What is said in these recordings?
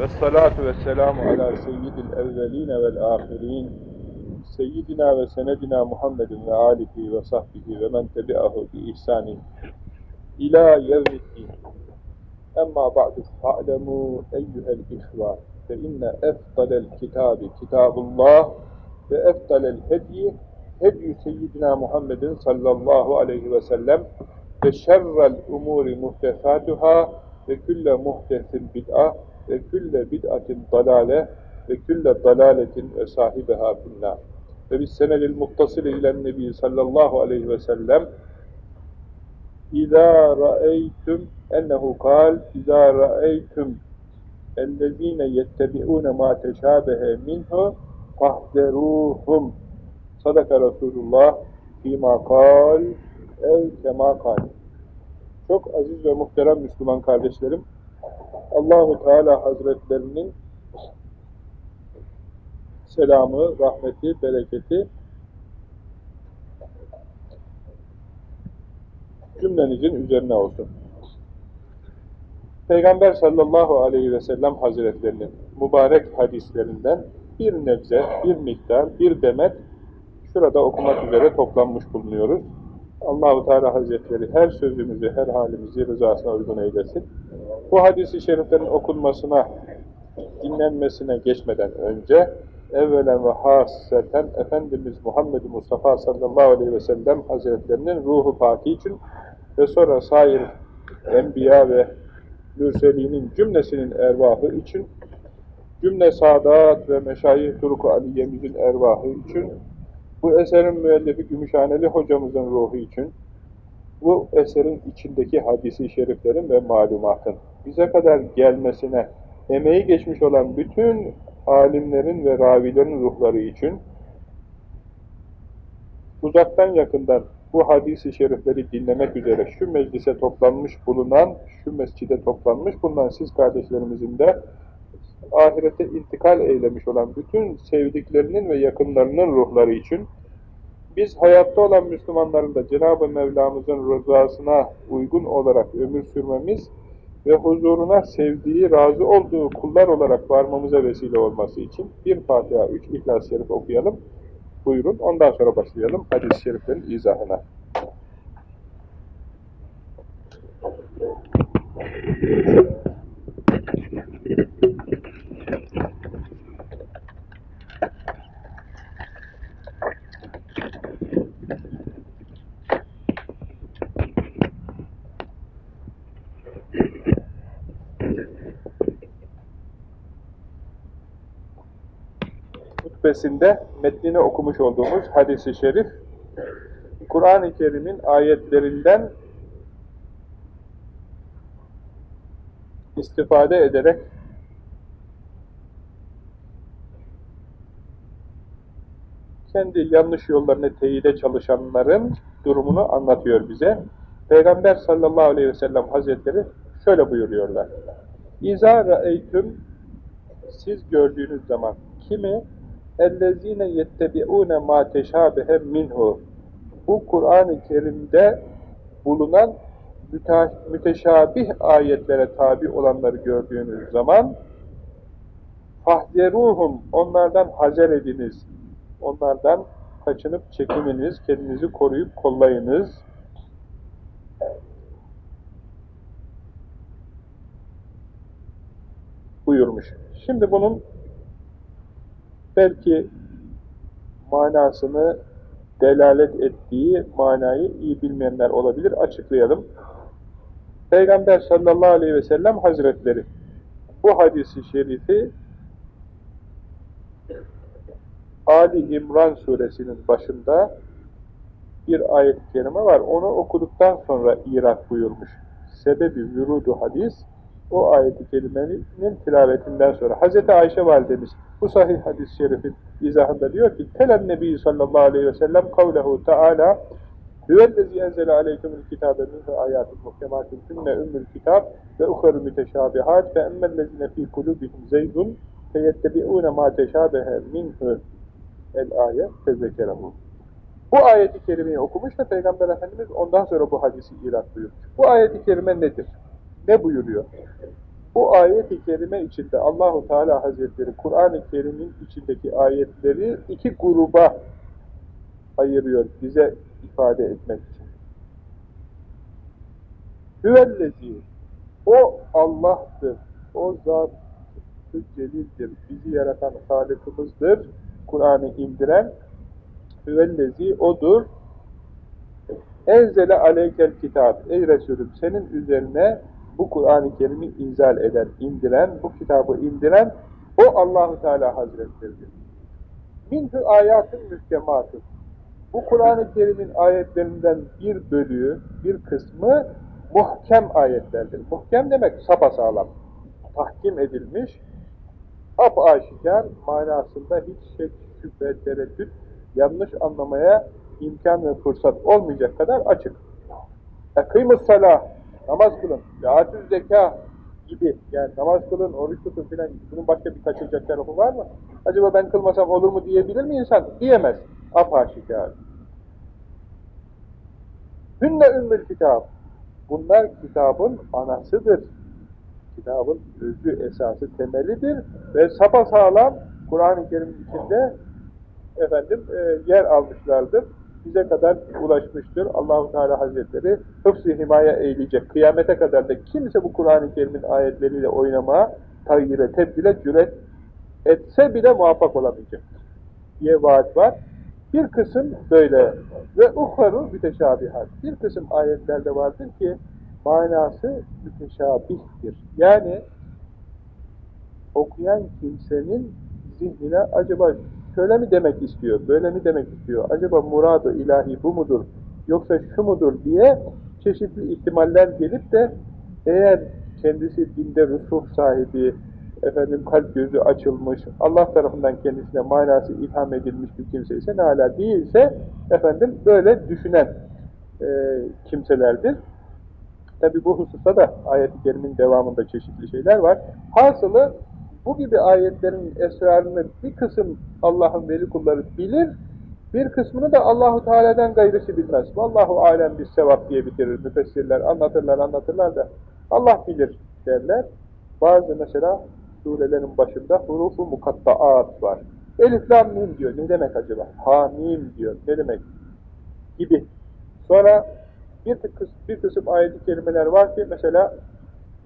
Vessalatu vesselamu ala seyyidil evveline vel ahirin seyyidina ve senedina Muhammedin ve alihi ve sahbihi ve men tebi'ahu bi ihsanin ila yevmiddin emma ba'du fa'lemu eyyühel ihvan fe inne efdalel kitabi kitabullah ve efdalel hedyi hedyu seyyidina Muhammedin sallallahu aleyhi ve sellem ve külle bid'atin dalale ve külle dalaletin ve sahibeha finnâ. Ve bis senelil muttasili ilen nebi sallallahu aleyhi ve sellem İzâ ra'eytüm ennehu kal İzâ ra'eytüm ellezîne yettebi'ûne mâ teşâbehe minhu fahderuhum sadaka Resulullah fîmâ kal ev kemâ kal çok aziz ve muhterem Müslüman kardeşlerim Allahu Teala Hazretlerinin selamı, rahmeti, bereketi cümlenizin üzerine olsun. Peygamber sallallahu aleyhi ve sellem Hazretlerinin mübarek hadislerinden bir nebze, bir miktar, bir demet şurada okumak üzere toplanmış bulunuyoruz. Allahu Teala Hazretleri her sözümüzü, her halimizi rızasına uygun eylesin. Bu hadisi şeriflerin okunmasına, dinlenmesine geçmeden önce evvelen ve hasreten Efendimiz Muhammed Mustafa sallallahu aleyhi ve sellem Hazretlerinin ruhu paki için ve sonra sair enbiya ve mürselinin cümlesinin ervahı için cümle saadat ve meşayih turku aliyemizin ervahı için bu eserin müellifi Gümüşhaneli hocamızın ruhu için bu eserin içindeki hadisi şeriflerin ve malumatın bize kadar gelmesine emeği geçmiş olan bütün alimlerin ve ravilerin ruhları için uzaktan yakından bu hadisi şerifleri dinlemek üzere şu meclise toplanmış bulunan, şu mescide toplanmış bulunan siz kardeşlerimizin de ahirete intikal eylemiş olan bütün sevdiklerinin ve yakınlarının ruhları için biz hayatta olan Müslümanların da Cenab-ı Mevlamızın rızasına uygun olarak ömür sürmemiz ve huzuruna sevdiği, razı olduğu kullar olarak varmamıza vesile olması için bir Fatiha, üç İhlas-ı Şerif okuyalım. Buyurun. Ondan sonra başlayalım hadis-i şeriflerin izahına. Hutbesinde metnini okumuş olduğumuz hadisi şerif, Kur'an-ı Kerim'in ayetlerinden istifade ederek kendi yanlış yollarını teyide çalışanların durumunu anlatıyor bize. Peygamber sallallahu aleyhi ve sellem hazretleri şöyle buyuruyorlar. İza ra'eytüm siz gördüğünüz zaman kimi اَلَّذ۪ينَ يَتَّبِعُونَ مَا تَشَابِهَ minhu. Bu Kur'an-ı Kerim'de bulunan müteşabih ayetlere tabi olanları gördüğünüz zaman fahderuhum onlardan hazer ediniz. Onlardan kaçınıp çekininiz, kendinizi koruyup kollayınız. buyurmuş. Şimdi bunun belki manasını delalet ettiği manayı iyi bilmeyenler olabilir. Açıklayalım. Peygamber sallallahu aleyhi ve sellem hazretleri bu hadisi şerifi Ali İmran suresinin başında bir ayet-i kerime var. Onu okuduktan sonra irat buyurmuş. Sebebi vürudu hadis o ayet-i kerimenin tilavetinden sonra. Hz. Ayşe validemiz bu sahih hadis-i şerifin izahında diyor ki Telen Nebi sallallahu aleyhi ve sellem kavlehu teala Hüvellezi enzele aleykümül kitabe minhu ayatun muhkematin künne ümmül kitab ve ukarı müteşabihat ve emmellezine fî kulubihim zeydun feyettebi'ûne mâ teşâbehe minhu el ayet fezzekerehu. Bu ayeti kerimeyi okumuş da Peygamber Efendimiz ondan sonra bu hadisi irat buyurmuş. Bu ayeti kerime nedir? Ne buyuruyor? Bu ayet-i kerime içinde Allahu Teala Hazretleri Kur'an-ı Kerim'in içindeki ayetleri iki gruba ayırıyor bize ifade etmek için. Hüvellezi o Allah'tır. O zat celildir. Bizi yaratan Halık'ımızdır. Kur'an'ı indiren Hüvellezi odur. Enzele aleykel kitap. Ey Resulüm senin üzerine bu Kur'an-ı Kerim'i inzal eden, indiren, bu kitabı indiren o Allahu Teala Hazretleri'dir. Minhü ayatın mühkematı. Bu Kur'an-ı Kerim'in ayetlerinden bir bölüğü, bir kısmı muhkem ayetlerdir. Muhkem demek sapasağlam, tahkim edilmiş, apaşikar manasında hiç şek, şüphe, tereddüt, yanlış anlamaya imkan ve fırsat olmayacak kadar açık. Salah, namaz kılın, ve'atüz zeka gibi, yani namaz kılın, oruç tutun filan, bunun başka bir kaçıracak tarafı var mı? Acaba ben kılmasam olur mu diyebilir mi insan? Diyemez. Apaşikar. Hünne ümmül kitap. Bunlar kitabın anasıdır. Kitabın özü, esası, temelidir ve sapasağlam Kur'an-ı Kerim'in içinde efendim e, yer almışlardır. Bize kadar ulaşmıştır. Allahu Teala Hazretleri hıfz-ı himaye eğilecek. Kıyamete kadar da kimse bu Kur'an-ı Kerim'in ayetleriyle oynamaya, tayyire, tebdile cüret etse bile muvaffak olamayacak diye vaat var. Bir kısım böyle ve uhharu müteşabihat. Bir kısım ayetlerde vardır ki manası müteşabihtir. Yani okuyan kimsenin zihnine acaba şöyle mi demek istiyor, böyle mi demek istiyor, acaba muradı ilahi bu mudur, yoksa şu mudur diye çeşitli ihtimaller gelip de eğer kendisi dinde rusuh sahibi, efendim kalp gözü açılmış, Allah tarafından kendisine manası ilham edilmiş bir kimse ise ne hala değilse efendim böyle düşünen e, kimselerdir. Tabi bu hususta da ayet-i kerimin devamında çeşitli şeyler var. Hasılı bu gibi ayetlerin esrarını bir kısım Allah'ın veli kulları bilir, bir kısmını da Allahu Teala'dan gayrısı bilmez. Vallahu alem bir sevap diye bitirir müfessirler, anlatırlar anlatırlar da Allah bilir derler. Bazı mesela surelerin başında hurufu mukattaat var. Elif lam mim diyor. Ne demek acaba? Hamim diyor. Ne demek? Gibi. Sonra bir kısım, bir kısım ayet-i kerimeler var ki mesela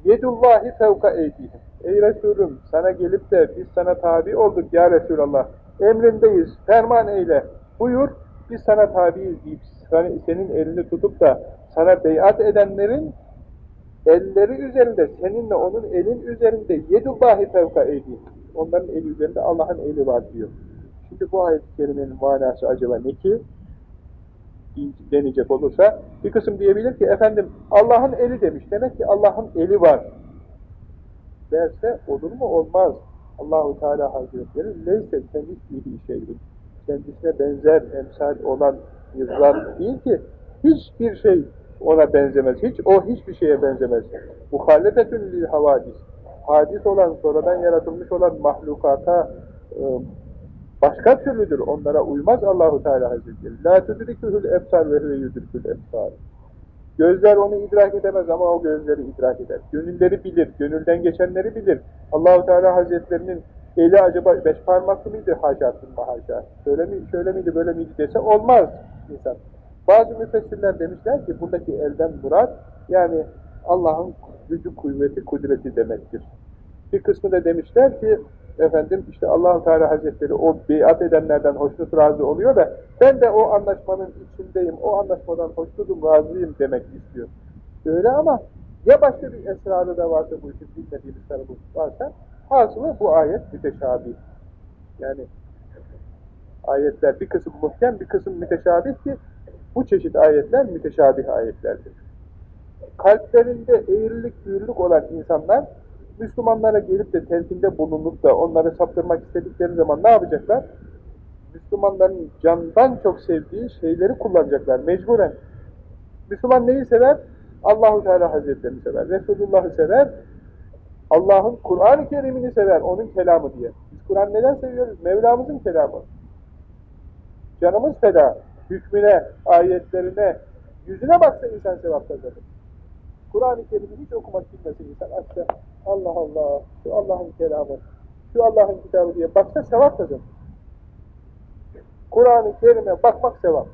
Yedullahi fevka eydihim. Ey Resulüm sana gelip de biz sana tabi olduk ya Resulallah. Emrindeyiz. Ferman eyle. Buyur. Biz sana tabiiz deyip senin elini tutup da sana beyat edenlerin elleri üzerinde, seninle onun elin üzerinde yedullahi fevka eydi. Onların eli üzerinde Allah'ın eli var diyor. Şimdi bu ayet-i kerimenin manası acaba ne ki? Denecek olursa bir kısım diyebilir ki efendim Allah'ın eli demiş. Demek ki Allah'ın eli var. Derse olur mu? Olmaz. Allahu Teala Hazretleri leyse kemislihi şeyin. Kendisine benzer, emsal olan bir zat değil ki hiçbir şey ona benzemez. Hiç o hiçbir şeye benzemez. Muhalefetün lil havadis. Hadis olan, sonradan yaratılmış olan mahlukata e, başka türlüdür. Onlara uymaz Allahu Teala Hazretleri. La tudrikuhul efsar ve huve yudrikul efsar. Gözler onu idrak edemez ama o gözleri idrak eder. Gönülleri bilir, gönülden geçenleri bilir. Allahu Teala Hazretlerinin eli acaba beş parmaklı mıydı haşa haşa? Şöyle mi, şöyle miydi, böyle miydi dese olmaz insan. Bazı müfessirler demişler ki buradaki elden murat yani Allah'ın gücü, kuvveti, kudreti demektir. Bir kısmı da demişler ki efendim işte allah Teala Hazretleri o biat edenlerden hoşnut razı oluyor da ben de o anlaşmanın içindeyim, o anlaşmadan hoşnutum, razıyım demek istiyor. Öyle ama ya başka bir esrarı da varsa bu işin bilmediğimiz tarafı varsa hasılı bu ayet müteşabih. Yani ayetler bir kısım muhkem, bir kısım müteşabih ki bu çeşit ayetler müteşabih ayetlerdir. Kalplerinde eğrilik, büyürlük olan insanlar Müslümanlara gelip de telkinde bulunup da onları saptırmak istedikleri zaman ne yapacaklar? Müslümanların candan çok sevdiği şeyleri kullanacaklar mecburen. Müslüman neyi sever? Allahu Teala Hazretlerini sever, Resulullah'ı sever, Allah'ın Kur'an-ı Kerim'ini sever, onun kelamı diye. Biz Kur'an neden seviyoruz? Mevlamızın kelamı. Canımız feda hükmüne, ayetlerine, yüzüne baksa insan sevap kazanır. Kur'an-ı Kerim'i hiç okumak bilmese insan açsa Allah Allah, şu Allah'ın kelamı, şu Allah'ın kitabı diye baksa sevap kazanır. Kur'an-ı Kerim'e bakmak sevap.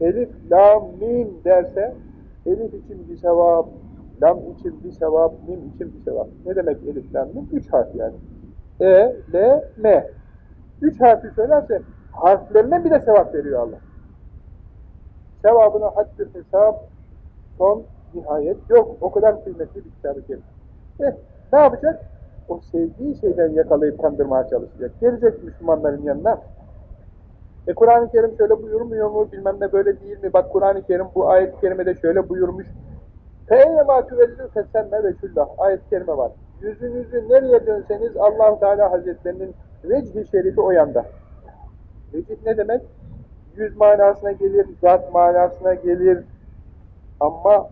Elif, lam, mim derse elif için bir sevap, lam için bir sevap, mim için bir sevap. Ne demek elif, lam, mim? Üç harf yani. E, L, M. Üç harfi söylerse harflerine bir de sevap veriyor Allah. Sevabına haddü hesap, son nihayet yok. O kadar kıymetli bir kitabı kerim. Eh, ne yapacak? O sevdiği şeyden yakalayıp kandırmaya çalışacak. Gelecek Müslümanların yanına. E Kur'an-ı Kerim şöyle buyurmuyor mu, bilmem ne böyle değil mi? Bak Kur'an-ı Kerim bu ayet-i kerimede şöyle buyurmuş. فَاَيْنَمَا تُوَلِّذُ فَسَمَّ وَشُلَّهِ Ayet-i kerime var. Yüzünüzü nereye dönseniz allah Teala Hazretlerinin vecih-i şerifi o yanda. Vecih ne demek? Yüz manasına gelir, zat manasına gelir. Ama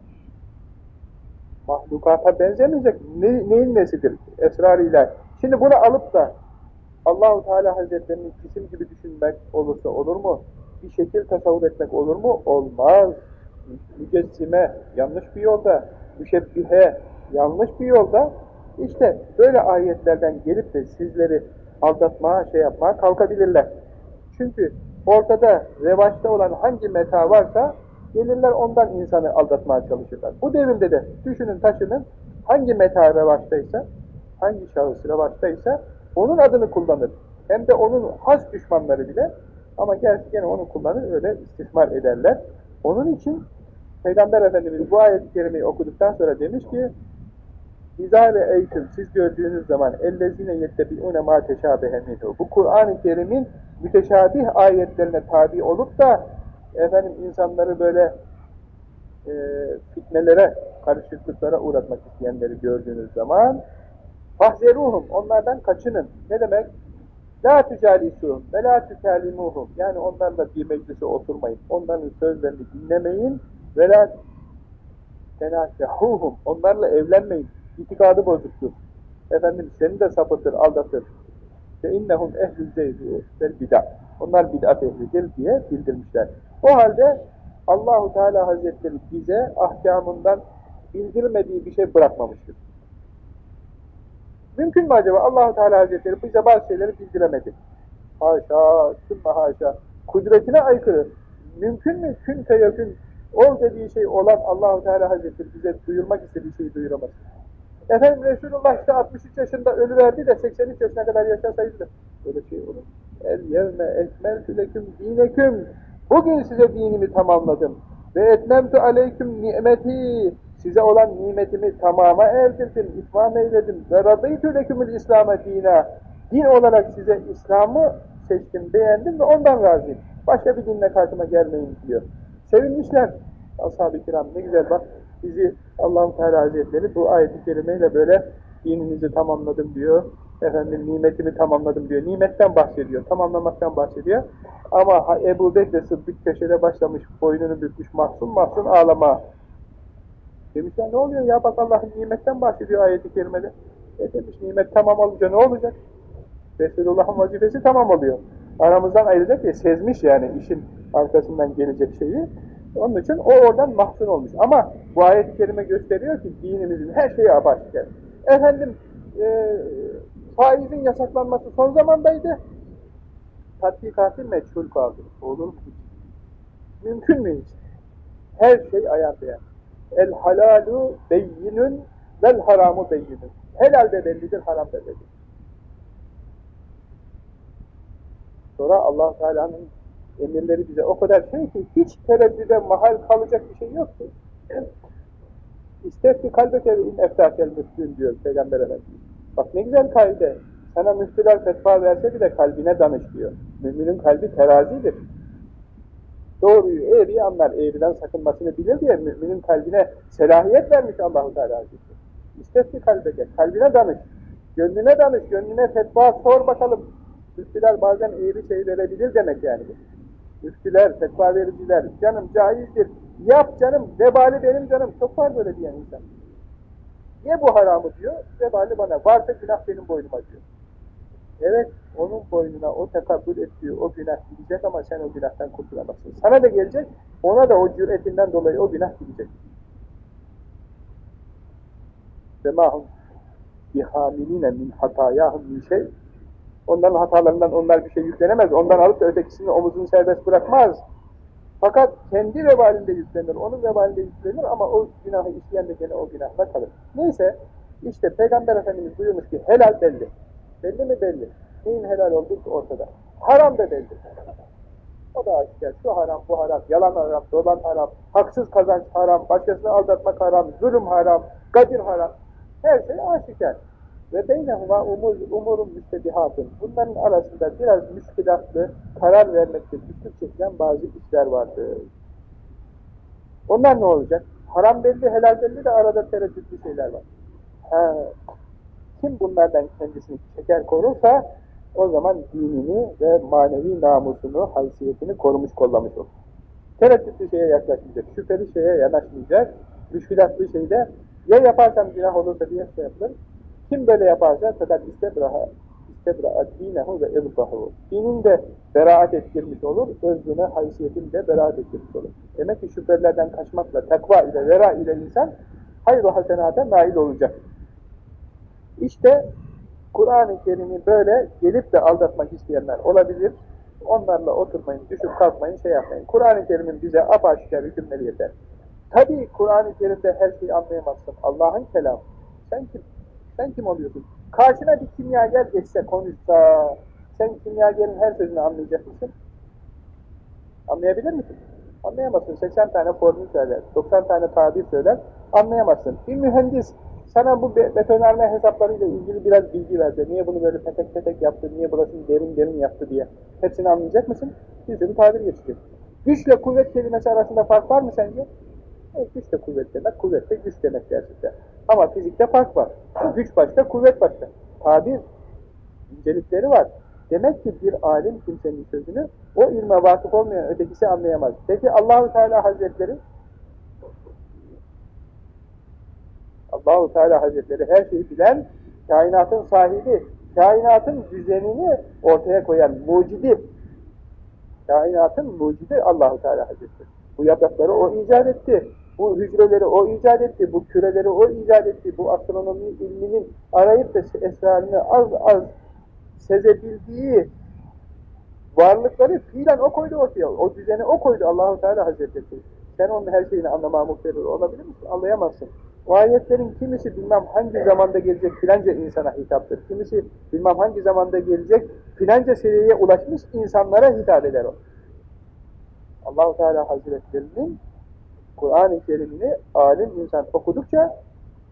mahlukata benzemeyecek. Ne, neyin nesidir? Esrarıyla. Şimdi bunu alıp da Allahu Teala Hazretlerinin cisim gibi düşünmek olursa olur mu? Bir şekil tasavvur etmek olur mu? Olmaz. Mücessime yanlış bir yolda, müşebbihe yanlış bir yolda işte böyle ayetlerden gelip de sizleri aldatmaya, şey yapmaya kalkabilirler. Çünkü ortada revaçta olan hangi meta varsa gelirler ondan insanı aldatmaya çalışırlar. Bu devirde de düşünün taşının hangi meta revaçtaysa, hangi şahıs revaçtaysa onun adını kullanır. Hem de onun has düşmanları bile ama gerçi gene onu kullanır öyle istismar ederler. Onun için Peygamber Efendimiz bu ayet-i kerimeyi okuduktan sonra demiş ki İzâ ve eğitim siz gördüğünüz zaman ellezine yettebi'une mâ teşâbehe minhu. Bu Kur'an-ı Kerim'in müteşabih ayetlerine tabi olup da efendim insanları böyle e, fitnelere, karışıklıklara uğratmak isteyenleri gördüğünüz zaman fahzeruhum onlardan kaçının. Ne demek? La tücalisuhum ve la tükalimuhum. Yani onlarla bir meclise oturmayın. Onların sözlerini dinlemeyin ve la tenâkehuhum. Onlarla evlenmeyin. İtikadı bozuktur. Efendim seni de sapıtır, aldatır. Ve innehum ehlül zeyri vel bid'at. Onlar bid'at ehlidir diye bildirmişler. O halde Allahu Teala Hazretleri bize ahkamından bildirmediği bir şey bırakmamıştır. Mümkün mü acaba Allahu Teala Hazretleri bize bazı şeyleri bildiremedi? Haşa, sümme haşa. Kudretine aykırı. Mümkün mü? Kün feyekün. Ol dediği şey olan Allahu Teala Hazretleri bize duyurmak istediği şeyi duyuramaz. Efendim Resulullah işte 63 yaşında ölüverdi de 83 yaşına kadar yaşasaydı. Böyle şey olur. El yevme ekmeltü leküm dineküm. Bugün size dinimi tamamladım. Ve etmemtu aleyküm nimeti. Size olan nimetimi tamama erdirdim, itmam eyledim. Ve radıytü lekümül İslam'a dina. Din olarak size İslam'ı seçtim, beğendim ve ondan razıyım. Başka bir dinle karşıma gelmeyin diyor. Sevinmişler. Ashab-ı kiram ne güzel bak bizi allah Teala Hazretleri bu ayet-i kerimeyle böyle dininizi tamamladım diyor. Efendim nimetimi tamamladım diyor. Nimetten bahsediyor. Tamamlamaktan bahsediyor. Ama Ebu Bekir Sıddık köşede başlamış, boynunu bükmüş, mahzun mahzun ağlama. Demişler ne oluyor ya bak Allah'ın nimetten bahsediyor ayet-i kerimede. E demiş nimet tamam olunca ne olacak? Resulullah'ın vazifesi tamam oluyor. Aramızdan ayrılacak diye sezmiş yani işin arkasından gelecek şeyi. Onun için o oradan mahzun olmuş. Ama bu ayet-i kerime gösteriyor ki dinimizin her şeyi apaçık. Efendim e, faizin yasaklanması son zamandaydı. Tatbikatı meçhul kaldı. Olur mu? Mümkün mü hiç? Her şey ayakta yani. El halalu beyyinün vel haramu beyyinün. Helal de bellidir, haram da bellidir. Sonra allah Teala'nın emirleri bize o kadar şey ki hiç tereddüde mahal kalacak bir şey yok ki. İstefti kalbeke ve in eftakel müftün diyor Peygamber Efendimiz. Bak ne güzel kaide. Sana müftüler fetva verse bile kalbine danış diyor. Müminin kalbi terazidir. Doğruyu, eğriyi anlar, eğriden sakınmasını bilir diye müminin kalbine selahiyet vermiş Allahu Teala Hazretleri. İstefti kalbeke, kalbine danış. Gönlüne danış, gönlüne fetva sor bakalım. Müftüler bazen eğri şey verebilir demek yani müftüler, fetva vericiler, canım caizdir, yap canım, vebali benim canım, çok var böyle diyen insan. Niye bu haramı diyor, vebali bana, varsa günah benim boynuma diyor. Evet, onun boynuna o tekabbül ettiği o günah gidecek ama sen o günahtan kurtulamazsın. Sana da gelecek, ona da o cüretinden dolayı o günah gidecek. ve mahum bihamiline min hatayahum min şey onların hatalarından onlar bir şey yüklenemez. Ondan alıp da ötekisini omuzunu serbest bırakmaz. Fakat kendi vebalinde yüklenir, onun vebalinde yüklenir ama o günahı işleyen de gene o günahla kalır. Neyse, işte Peygamber Efendimiz buyurmuş ki helal belli. Belli mi belli? Neyin helal olduğu ortada. Haram da belli. O da aşikar. Şu haram, bu haram, yalan haram, dolan haram, haksız kazanç haram, başkasını aldatmak haram, zulüm haram, gadir haram. Her şey aşikar. Ve beynehuma umur, umurun müstebihatın. Bunların arasında biraz müşkilatlı, karar vermekte güçlük çekilen bazı işler vardır. Onlar ne olacak? Haram belli, helal belli de arada tereddütlü şeyler var. Ha, kim bunlardan kendisini çeker korursa o zaman dinini ve manevi namusunu, haysiyetini korumuş kollamış olur. Tereddütlü şeye yaklaşmayacak, şüpheli şeye yanaşmayacak, müşkilatlı şeyde ya yaparsam günah olursa diye şey yapılır. Kim böyle yaparsa fakat istebraha, istebraha dinehu ve irbahu. Dinin de beraat ettirmiş olur, özrüne, haysiyetini de beraat ettirmiş olur. Demek ki şüphelerden kaçmakla, takva ile, vera ile insan hayır-ı hasenata nail olacak. İşte Kur'an-ı Kerim'i böyle gelip de aldatmak isteyenler olabilir. Onlarla oturmayın, düşüp kalkmayın, şey yapmayın. Kur'an-ı Kerim'in bize apaçıkça hükümleri yeter. Tabii Kur'an-ı Kerim'de her şeyi anlayamazsın. Allah'ın kelamı. Sen kim? Sen kim oluyorsun? Karşına bir kimyager geçse, konuşsa, sen kimyagerin her sözünü anlayacak mısın? Anlayabilir misin? Anlayamazsın. 80 tane formül söyler, 90 tane tabir söyler, anlayamazsın. Bir mühendis sana bu betonarme hesaplarıyla ilgili biraz bilgi verse, niye bunu böyle petek petek yaptı, niye burasını derin derin yaptı diye hepsini anlayacak mısın? Bir sürü tabir geçecek. Güçle kuvvet kelimesi arasında fark var mı sence? Evet, güçle kuvvet demek, kuvvet de güç demek gerçekten. Ama fizikte fark var. Güç başka, kuvvet başka. Tabir, incelikleri var. Demek ki bir alim kimsenin sözünü o ilme vakıf olmayan ötekisi anlayamaz. Peki Allahu Teala Hazretleri Allahu Teala Hazretleri her şeyi bilen, kainatın sahibi, kainatın düzenini ortaya koyan mucidi, kainatın mucidi Allahu Teala Hazretleri. Bu yaprakları o icat etti. Bu hücreleri o icat etti, bu küreleri o icat etti, bu astronomi ilminin arayıp da esrarını az az sezebildiği varlıkları fiilen o koydu ortaya. O düzeni o koydu Allahu Teala Hazretleri. Sen onun her şeyini anlamaya muhtemel olabilir misin? Anlayamazsın. O ayetlerin kimisi bilmem hangi zamanda gelecek filanca insana hitaptır. Kimisi bilmem hangi zamanda gelecek filanca seviyeye ulaşmış insanlara hitap eder o. Allahu Teala Hazretlerinin Kur'an-ı Kerim'ini alim insan okudukça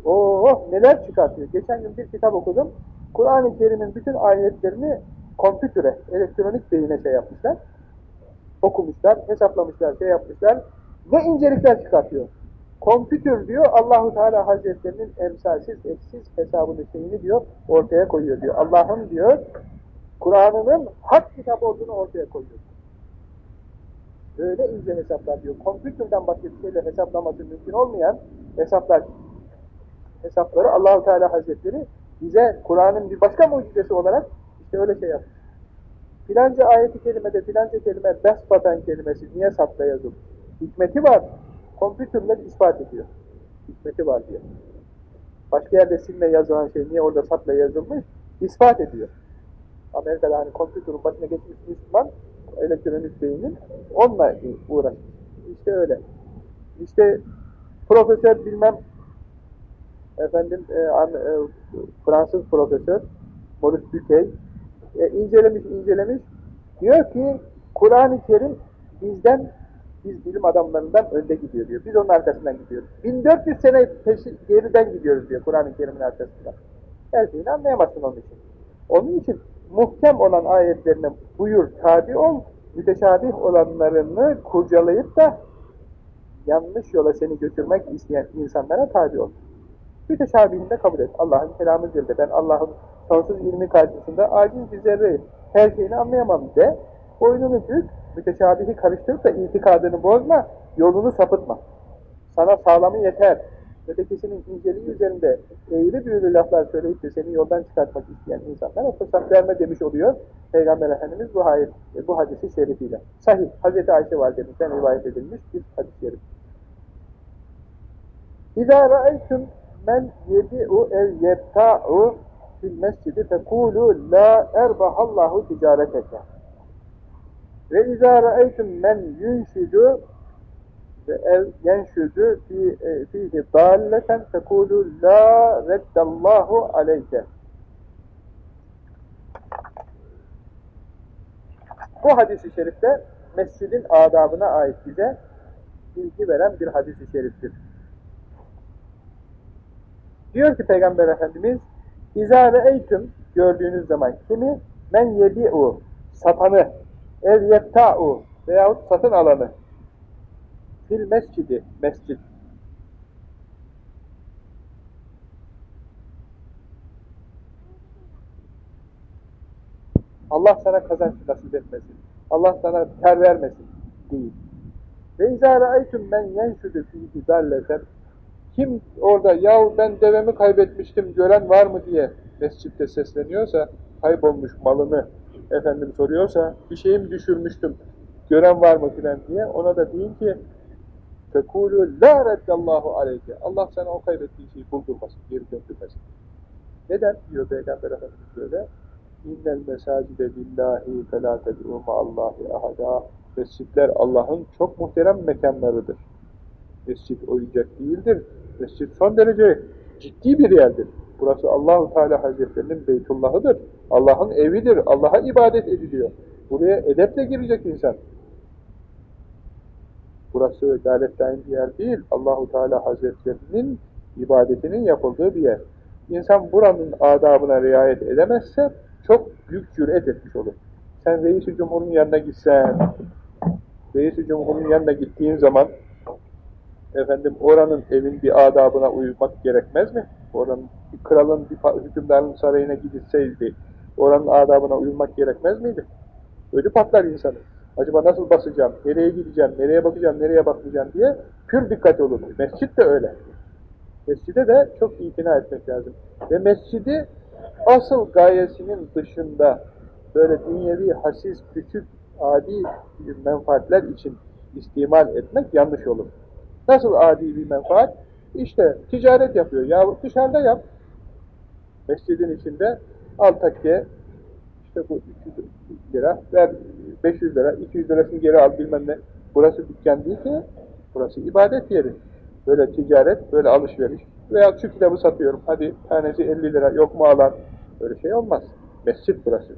oh neler çıkartıyor. Geçen gün bir kitap okudum. Kur'an-ı Kerim'in bütün ayetlerini kompütüre, elektronik beyine şey yapmışlar. Okumuşlar, hesaplamışlar, şey yapmışlar. Ne incelikler çıkartıyor. Kompütür diyor Allahu Teala Hazretlerinin emsalsiz, eksiz hesabını şeyini diyor ortaya koyuyor diyor. Allah'ın diyor Kur'an'ının hak kitap olduğunu ortaya koyuyor. Böyle ince hesaplar diyor. Kompütürden başka bir şeyle hesaplaması mümkün olmayan hesaplar hesapları Allahu Teala Hazretleri bize Kur'an'ın bir başka mucizesi olarak işte öyle şey yapmış. Filanca ayeti kelimede filanca kelime batan kelimesi niye sapta yazılmış? Hikmeti var. Kompütürler ispat ediyor. Hikmeti var diyor. Başka yerde silme yazılan şey niye orada sapla yazılmış? İspat ediyor. Amerika'da hani kompütürün başına geçmiş Müslüman elektronik beynin onunla uğraşmış. İşte öyle. İşte profesör bilmem efendim e, e, Fransız profesör Maurice Buquet e, incelemiş incelemiş diyor ki Kur'an-ı Kerim bizden biz bilim adamlarından önde gidiyor diyor. Biz onun arkasından gidiyoruz. 1400 sene peşi, geriden gidiyoruz diyor Kur'an-ı Kerim'in arkasından. Her şeyini anlayamazsın onun için. Onun için muhkem olan ayetlerine buyur, tabi ol, müteşabih olanlarını kurcalayıp da yanlış yola seni götürmek isteyen insanlara tabi ol. Müteşabihini de kabul et. Allah'ın kelamı zirde. Ben Allah'ın sonsuz ilmi karşısında aciz bir zerreyim. Her şeyini anlayamam de. Boynunu bük, müteşabihi karıştırıp da itikadını bozma, yolunu sapıtma. Sana sağlamı yeter. Ötekisinin inceliği üzerinde eğri büğrü laflar söyleyip de seni yoldan çıkartmak isteyen insanlara fırsat verme demiş oluyor Peygamber Efendimiz bu, ayet, bu hadisi şerifiyle. Sahih, Hz. Ayşe Validemizden rivayet edilmiş bir hadis-i şerif. İzâ ra'aytum men yebi'u ev yebta'u fil mescidi fekulu la erbahallahu ticareteke. Ve izâ ra'eytum men yunşidu yenşüdü e, fihi dâlleten fekulu la reddallahu aleyke. Bu hadisi şerifte mescidin adabına ait bize bilgi veren bir hadisi şeriftir. Diyor ki Peygamber Efendimiz İzâre eytüm gördüğünüz zaman kimi men yebi'u satanı ev yetta'u veyahut satın alanı fil mescidi mescid Allah sana kazanç nasip etmesin. Allah sana ter vermesin değil. Ve izâ râeytüm men yenşüdü fîhî dalleten kim orada yahu ben devemi kaybetmiştim gören var mı diye mescitte sesleniyorsa kaybolmuş malını efendim soruyorsa bir şeyimi düşürmüştüm gören var mı filan diye ona da deyin ki Fekulü la reddallahu aleyke. Allah sana o kaybettiğin şeyi buldurmasın, geri döndürmesin. Neden diyor Peygamber Efendimiz böyle? İnnel mesacide lillahi felâ ted'û Allahi ahada. Mescitler Allah'ın çok muhterem mekanlarıdır. Mescit oyuncak değildir. Mescit son derece ciddi bir yerdir. Burası Allahu Teala Hazretlerinin Beytullah'ıdır. Allah'ın evidir. Allah'a ibadet ediliyor. Buraya edeple girecek insan. Burası gayretdaim bir yer değil. Allahu Teala Hazretlerinin ibadetinin yapıldığı bir yer. İnsan buranın adabına riayet edemezse çok büyük cüret etmiş olur. Sen reis-i cumhurun yanına gitsen, reis-i cumhurun yanına gittiğin zaman efendim oranın evin bir adabına uymak gerekmez mi? Oranın bir kralın, bir hükümdarın sarayına gidilseydi, oranın adabına uymak gerekmez miydi? Ödü patlar insanın. Acaba nasıl basacağım, nereye gideceğim, nereye bakacağım, nereye bakmayacağım diye pür dikkat olur. Mescit de öyle. Mescide de çok itina etmek lazım. Ve mescidi asıl gayesinin dışında böyle dünyevi, hassiz, küçük, adi menfaatler için istimal etmek yanlış olur. Nasıl adi bir menfaat? İşte ticaret yapıyor. Ya dışarıda yap. Mescidin içinde al takke, işte bu 300 lira, ver 500 lira, 200 lirasını geri al bilmem ne. Burası dükkan değil ki, burası ibadet yeri. Böyle ticaret, böyle alışveriş. Veya şu kitabı satıyorum, hadi tanesi 50 lira, yok mu alan? Böyle şey olmaz. Mescit burası.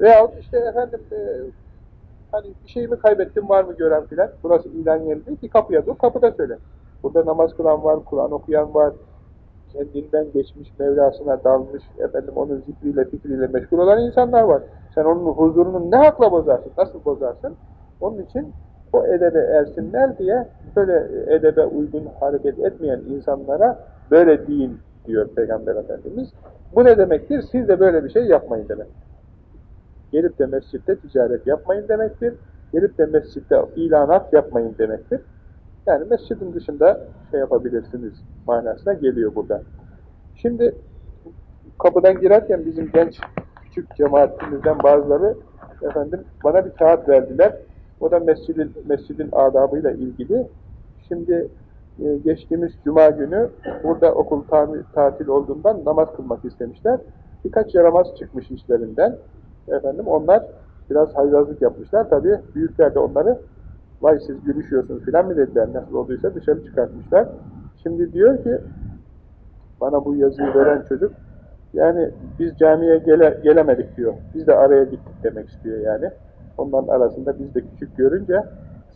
Veya işte efendim, e, hani bir şeyimi kaybettim var mı gören filan. Burası ilan yeri değil ki kapıya dur, kapıda söyle. Burada namaz kılan var, Kur'an okuyan var, kendinden geçmiş Mevlasına dalmış, efendim onun zikriyle, fikriyle meşgul olan insanlar var. Sen onun huzurunu ne hakla bozarsın, nasıl bozarsın? Onun için o edebe ersinler diye böyle edebe uygun hareket etmeyen insanlara böyle deyin diyor Peygamber Efendimiz. Bu ne demektir? Siz de böyle bir şey yapmayın demek. Gelip de mescitte ticaret yapmayın demektir. Gelip de mescitte ilanat yapmayın demektir. Yani mescidin dışında şey yapabilirsiniz manasına geliyor burada. Şimdi kapıdan girerken bizim genç küçük cemaatimizden bazıları efendim bana bir kağıt verdiler. O da mescidin, mescidin adabıyla ilgili. Şimdi e, geçtiğimiz cuma günü burada okul tatil olduğundan namaz kılmak istemişler. Birkaç yaramaz çıkmış işlerinden. Efendim onlar biraz hayrazlık yapmışlar. Tabii büyükler de onları vay siz gülüşüyorsunuz filan mı dediler. Nasıl olduysa dışarı çıkartmışlar. Şimdi diyor ki bana bu yazıyı veren çocuk yani biz camiye gele, gelemedik diyor. Biz de araya gittik demek istiyor yani. Onların arasında biz de küçük görünce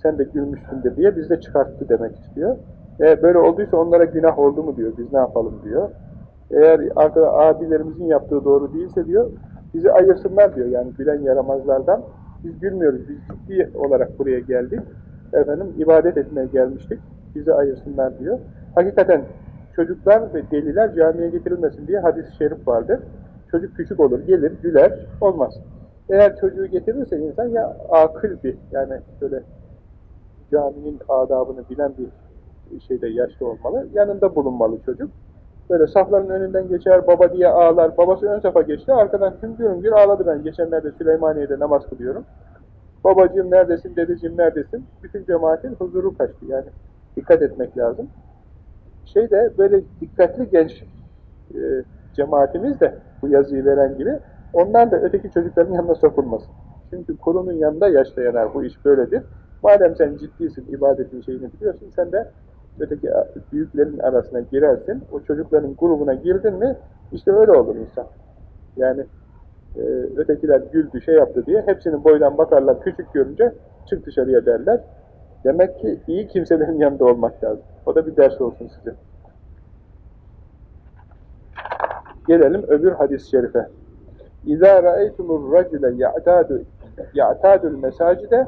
sen de gülmüşsündür diye biz de çıkarttı demek istiyor. Eğer böyle olduysa onlara günah oldu mu diyor. Biz ne yapalım diyor. Eğer abilerimizin yaptığı doğru değilse diyor bizi ayırsınlar diyor. Yani gülen yaramazlardan biz gülmüyoruz. Biz ciddi olarak buraya geldik. Efendim ibadet etmeye gelmiştik. Bizi ayırsınlar diyor. Hakikaten çocuklar ve deliler camiye getirilmesin diye hadis-i şerif vardır. Çocuk küçük olur, gelir, güler, olmaz. Eğer çocuğu getirirse insan ya akıl bir, yani böyle caminin adabını bilen bir şeyde yaşlı olmalı, yanında bulunmalı çocuk. Böyle safların önünden geçer, baba diye ağlar, babası ön safa geçti, arkadan hüngür hüngür ağladı ben. Geçenlerde Süleymaniye'de namaz kılıyorum. Babacığım neredesin, dedeciğim neredesin? Bütün cemaatin huzuru kaçtı yani. Dikkat etmek lazım. şeyde böyle dikkatli genç e, cemaatimiz de bu yazıyı veren gibi onlar da öteki çocukların yanına sokulmasın. Çünkü kurunun yanında yaşlayanlar bu iş böyledir. Madem sen ciddisin, ibadetin şeyini biliyorsun, sen de öteki büyüklerin arasına girersin. O çocukların grubuna girdin mi, işte öyle olur insan. Yani e, ötekiler güldü, şey yaptı diye hepsinin boydan bakarlar, küçük görünce çık dışarıya derler. Demek ki iyi kimselerin yanında olmak lazım. O da bir ders olsun size. Gelelim öbür hadis-i şerife. Ra'eytumur racule ya'tâdu ya'tâdul mesâcide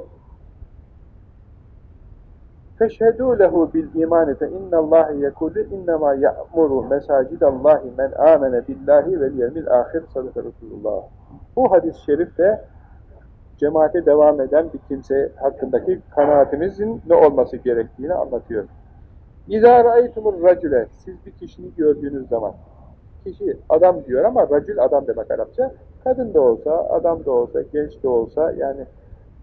feşhedû lehu bil imâni fe innallâhe yekûlü innemâ ya'muru mesâcidallâhi men âmene billâhi vel yevmil âhir sadaka Resulullah. Bu hadis-i şerif de cemaate devam eden bir kimse hakkındaki kanaatimizin ne olması gerektiğini anlatıyor. İzâ ra'eytumur racüle siz bir kişini gördüğünüz zaman kişi adam diyor ama racül adam demek Arapça. Kadın da olsa, adam da olsa, genç de olsa yani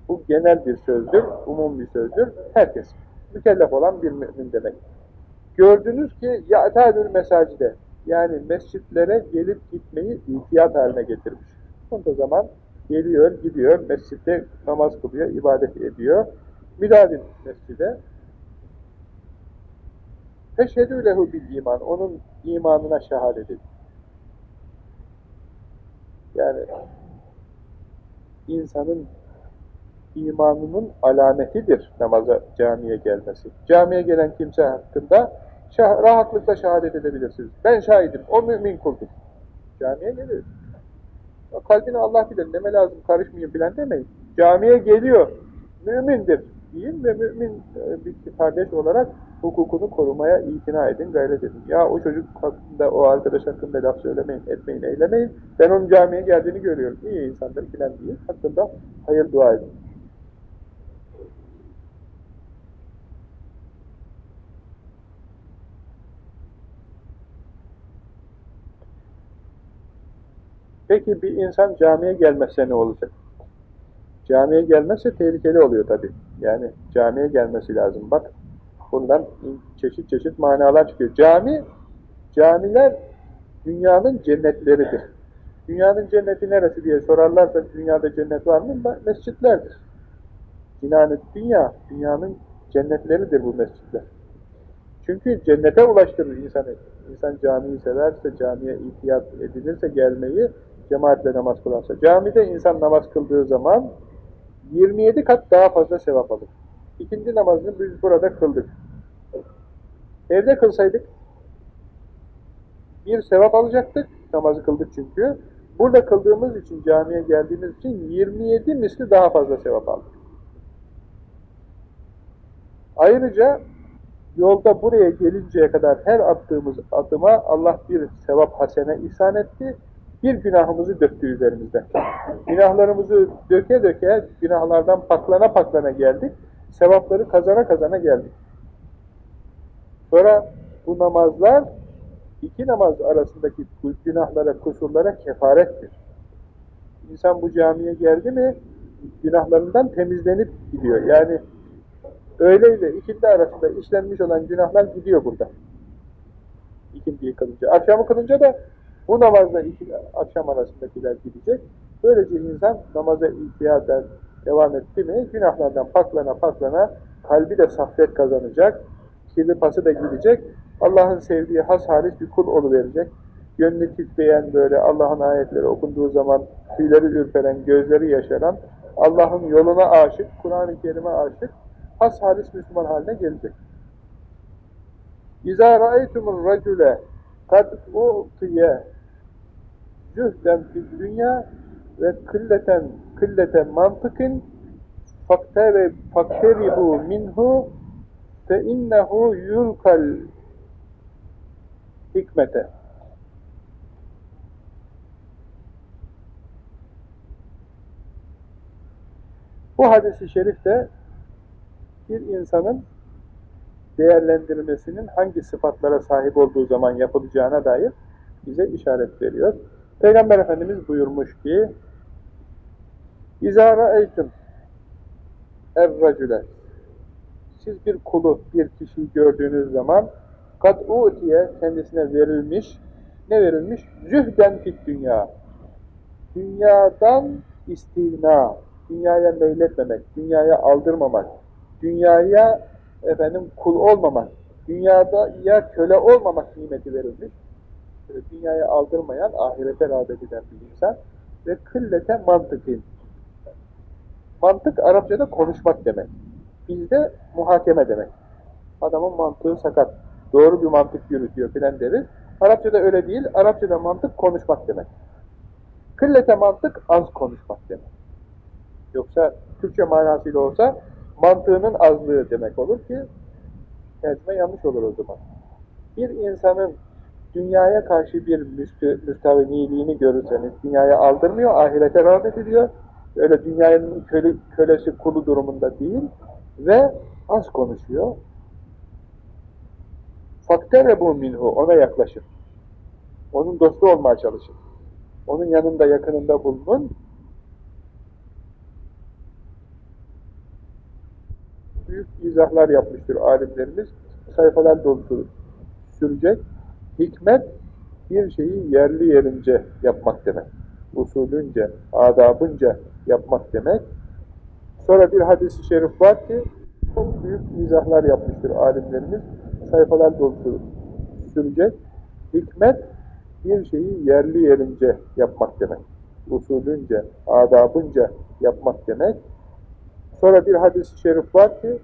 bu genel bir sözdür, umum bir sözdür. Herkes. Mükellef olan bir mümin demek. Gördünüz ki ya'tâdül mesacide yani mescitlere gelip gitmeyi ihtiyat haline getirmiş. Bunca zaman geliyor, gidiyor, mescitte namaz kılıyor, ibadet ediyor. Müdavim mescide. Teşhedü lehu bil iman. Onun imanına şehadet. Yani insanın imanının alametidir namaza, camiye gelmesi. Camiye gelen kimse hakkında şah, rahatlıkla şehadet edebilirsiniz. Ben şahidim, o mümin kuldur. Camiye gelir. Kalbini Allah bilir, neme lazım, karışmayayım filan demeyin. Camiye geliyor, mümindir deyin ve mümin e, bir kardeş olarak hukukunu korumaya itina edin, gayret edin. Ya o çocuk hakkında, o arkadaş hakkında laf söylemeyin, etmeyin, eylemeyin. Ben onun camiye geldiğini görüyorum. İyi insandır filan diye. Hakkında hayır dua edin. Peki bir insan camiye gelmezse ne olacak? Camiye gelmezse tehlikeli oluyor tabi. Yani camiye gelmesi lazım. Bak bundan çeşit çeşit manalar çıkıyor. Cami, camiler dünyanın cennetleridir. Dünyanın cenneti neresi diye sorarlarsa dünyada cennet var mı? Mescitlerdir. Dünyanın dünya, dünyanın cennetleridir bu mescitler. Çünkü cennete ulaştırır insanı. İnsan camiyi severse, camiye ihtiyat edilirse gelmeyi, cemaatle namaz kılarsa. Camide insan namaz kıldığı zaman 27 kat daha fazla sevap alır. İkinci namazını biz burada kıldık. Evde kılsaydık bir sevap alacaktık. Namazı kıldık çünkü. Burada kıldığımız için, camiye geldiğimiz için 27 misli daha fazla sevap aldık. Ayrıca yolda buraya gelinceye kadar her attığımız adıma Allah bir sevap hasene ihsan etti bir günahımızı döktü üzerimizden. Günahlarımızı döke döke, günahlardan paklana paklana geldik. Sevapları kazana kazana geldik. Sonra bu namazlar iki namaz arasındaki günahlara, kusurlara kefarettir. İnsan bu camiye geldi mi günahlarından temizlenip gidiyor. Yani öğleyle ikindi arasında işlenmiş olan günahlar gidiyor burada. İkindiyi kılınca. Akşamı kılınca da bu namazla iki akşam arasındakiler gidecek. Böylece insan namaza ihtiyaten devam etti mi günahlardan paklana paklana kalbi de saffet kazanacak. Kirli pası da gidecek. Allah'ın sevdiği has halis bir kul oluverecek. Gönlü titreyen böyle Allah'ın ayetleri okunduğu zaman tüyleri ürperen, gözleri yaşaran, Allah'ın yoluna aşık, Kur'an-ı Kerim'e aşık, has halis Müslüman haline gelecek. İzâ râeytumur racüle kad u'tiye cühden fil dünya ve kılleten kılleten mantıkın faktere fakterihu minhu fe innehu yulkal hikmete Bu hadisi şerifte bir insanın değerlendirmesinin hangi sıfatlara sahip olduğu zaman yapılacağına dair bize işaret veriyor. Peygamber Efendimiz buyurmuş ki İzâ râeytüm er-racüle Siz bir kulu, bir kişiyi gördüğünüz zaman kad utiye kendisine verilmiş ne verilmiş? Zühden fit dünya. Dünyadan istina, dünyaya meyletmemek, dünyaya aldırmamak, dünyaya efendim kul olmamak, dünyada ya köle olmamak nimeti verilmiş. Böyle dünyaya aldırmayan, ahirete rağbet eden bir insan ve kıllete mantıkin. Mantık Arapçada konuşmak demek. Bizde muhakeme demek. Adamın mantığı sakat. Doğru bir mantık yürütüyor filan deriz. Arapçada öyle değil. Arapçada mantık konuşmak demek. Kıllete mantık az konuşmak demek. Yoksa Türkçe manasıyla olsa mantığının azlığı demek olur ki tercüme yanlış olur o zaman. Bir insanın dünyaya karşı bir müstü, müstaveniliğini görürseniz dünyaya aldırmıyor, ahirete rağbet ediyor. Öyle dünyanın köle, kölesi kulu durumunda değil ve az konuşuyor. Fakterebu minhu, ona yaklaşın. Onun dostu olmaya çalışın. Onun yanında, yakınında bulunun. Büyük izahlar yapmıştır alimlerimiz. Sayfalar dolusu sürecek. Hikmet, bir şeyi yerli yerince yapmak demek. Usulünce, adabınca yapmak demek. Sonra bir hadis-i şerif var ki, çok büyük izahlar yapmıştır alimlerimiz. Sayfalar dolusu sürecek. Hikmet, bir şeyi yerli yerince yapmak demek. Usulünce, adabınca yapmak demek. Sonra bir hadis-i şerif var ki,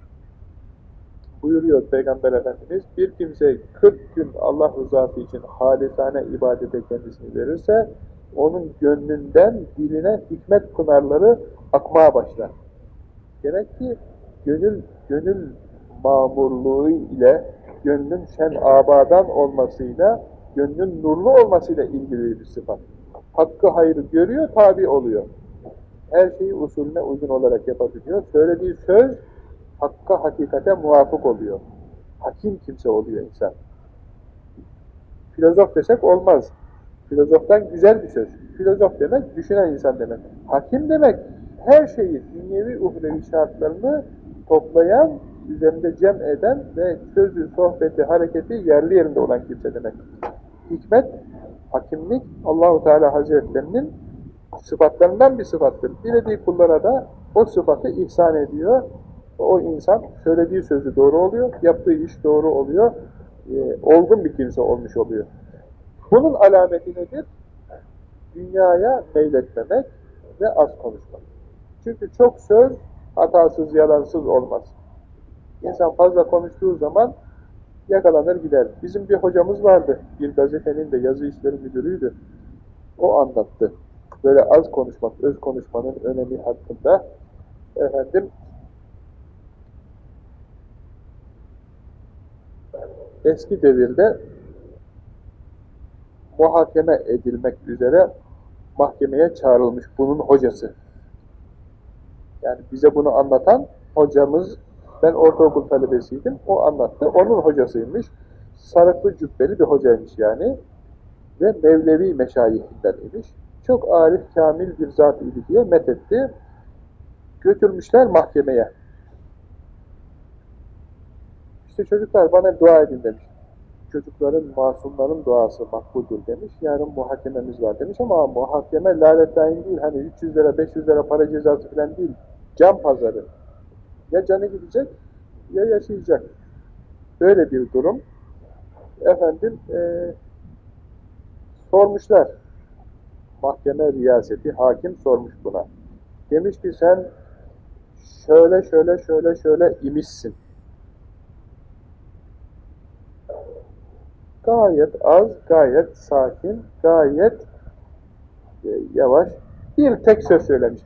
buyuruyor Peygamber Efendimiz, bir kimse 40 gün Allah rızası için halisane ibadete kendisini verirse, onun gönlünden diline hikmet pınarları akmaya başlar. Demek ki gönül, gönül mamurluğu ile, gönlün şen abadan olmasıyla, gönlün nurlu olmasıyla ilgili bir sıfat. Hakkı hayrı görüyor, tabi oluyor. Her şeyi usulüne uygun olarak yapabiliyor. Söylediği söz, hakka, hakikate muvafık oluyor. Hakim kimse oluyor insan. Filozof desek olmaz. Filozoftan güzel bir söz. Filozof demek, düşünen insan demek. Hakim demek, her şeyi, dünyevi uhrevi şartlarını toplayan, üzerinde cem eden ve sözü, sohbeti, hareketi yerli yerinde olan kimse demek. Hikmet, hakimlik, Allahu Teala Hazretlerinin sıfatlarından bir sıfattır. Dilediği kullara da o sıfatı ihsan ediyor. O insan söylediği sözü doğru oluyor, yaptığı iş doğru oluyor, e, olgun bir kimse olmuş oluyor. Bunun alameti nedir? Dünyaya meyletmemek ve az konuşmak. Çünkü çok söz hatasız, yalansız olmaz. İnsan fazla konuştuğu zaman yakalanır gider. Bizim bir hocamız vardı, bir gazetenin de yazı işleri müdürüydü. O anlattı. Böyle az konuşmak, öz konuşmanın önemi hakkında efendim eski devirde muhakeme edilmek üzere mahkemeye çağrılmış bunun hocası. Yani bize bunu anlatan hocamız, ben ortaokul talebesiydim, o anlattı. Onun hocasıymış. Sarıklı cübbeli bir hocaymış yani. Ve Mevlevi meşayihinden imiş. Çok arif, kamil bir zat idi diye methetti. Götürmüşler mahkemeye. İşte çocuklar bana dua edin demiş. Çocukların, masumların duası makbuldür demiş. Yarın muhakememiz var demiş ama muhakeme laletleyin değil. Hani 300 lira, 500 lira para cezası falan değil. Can pazarı. Ya canı gidecek ya yaşayacak. Böyle bir durum. Efendim e, sormuşlar. Mahkeme riyaseti, hakim sormuş buna. Demiş ki sen şöyle şöyle şöyle şöyle imişsin. Gayet az, gayet sakin, gayet e, yavaş bir tek söz söylemiş.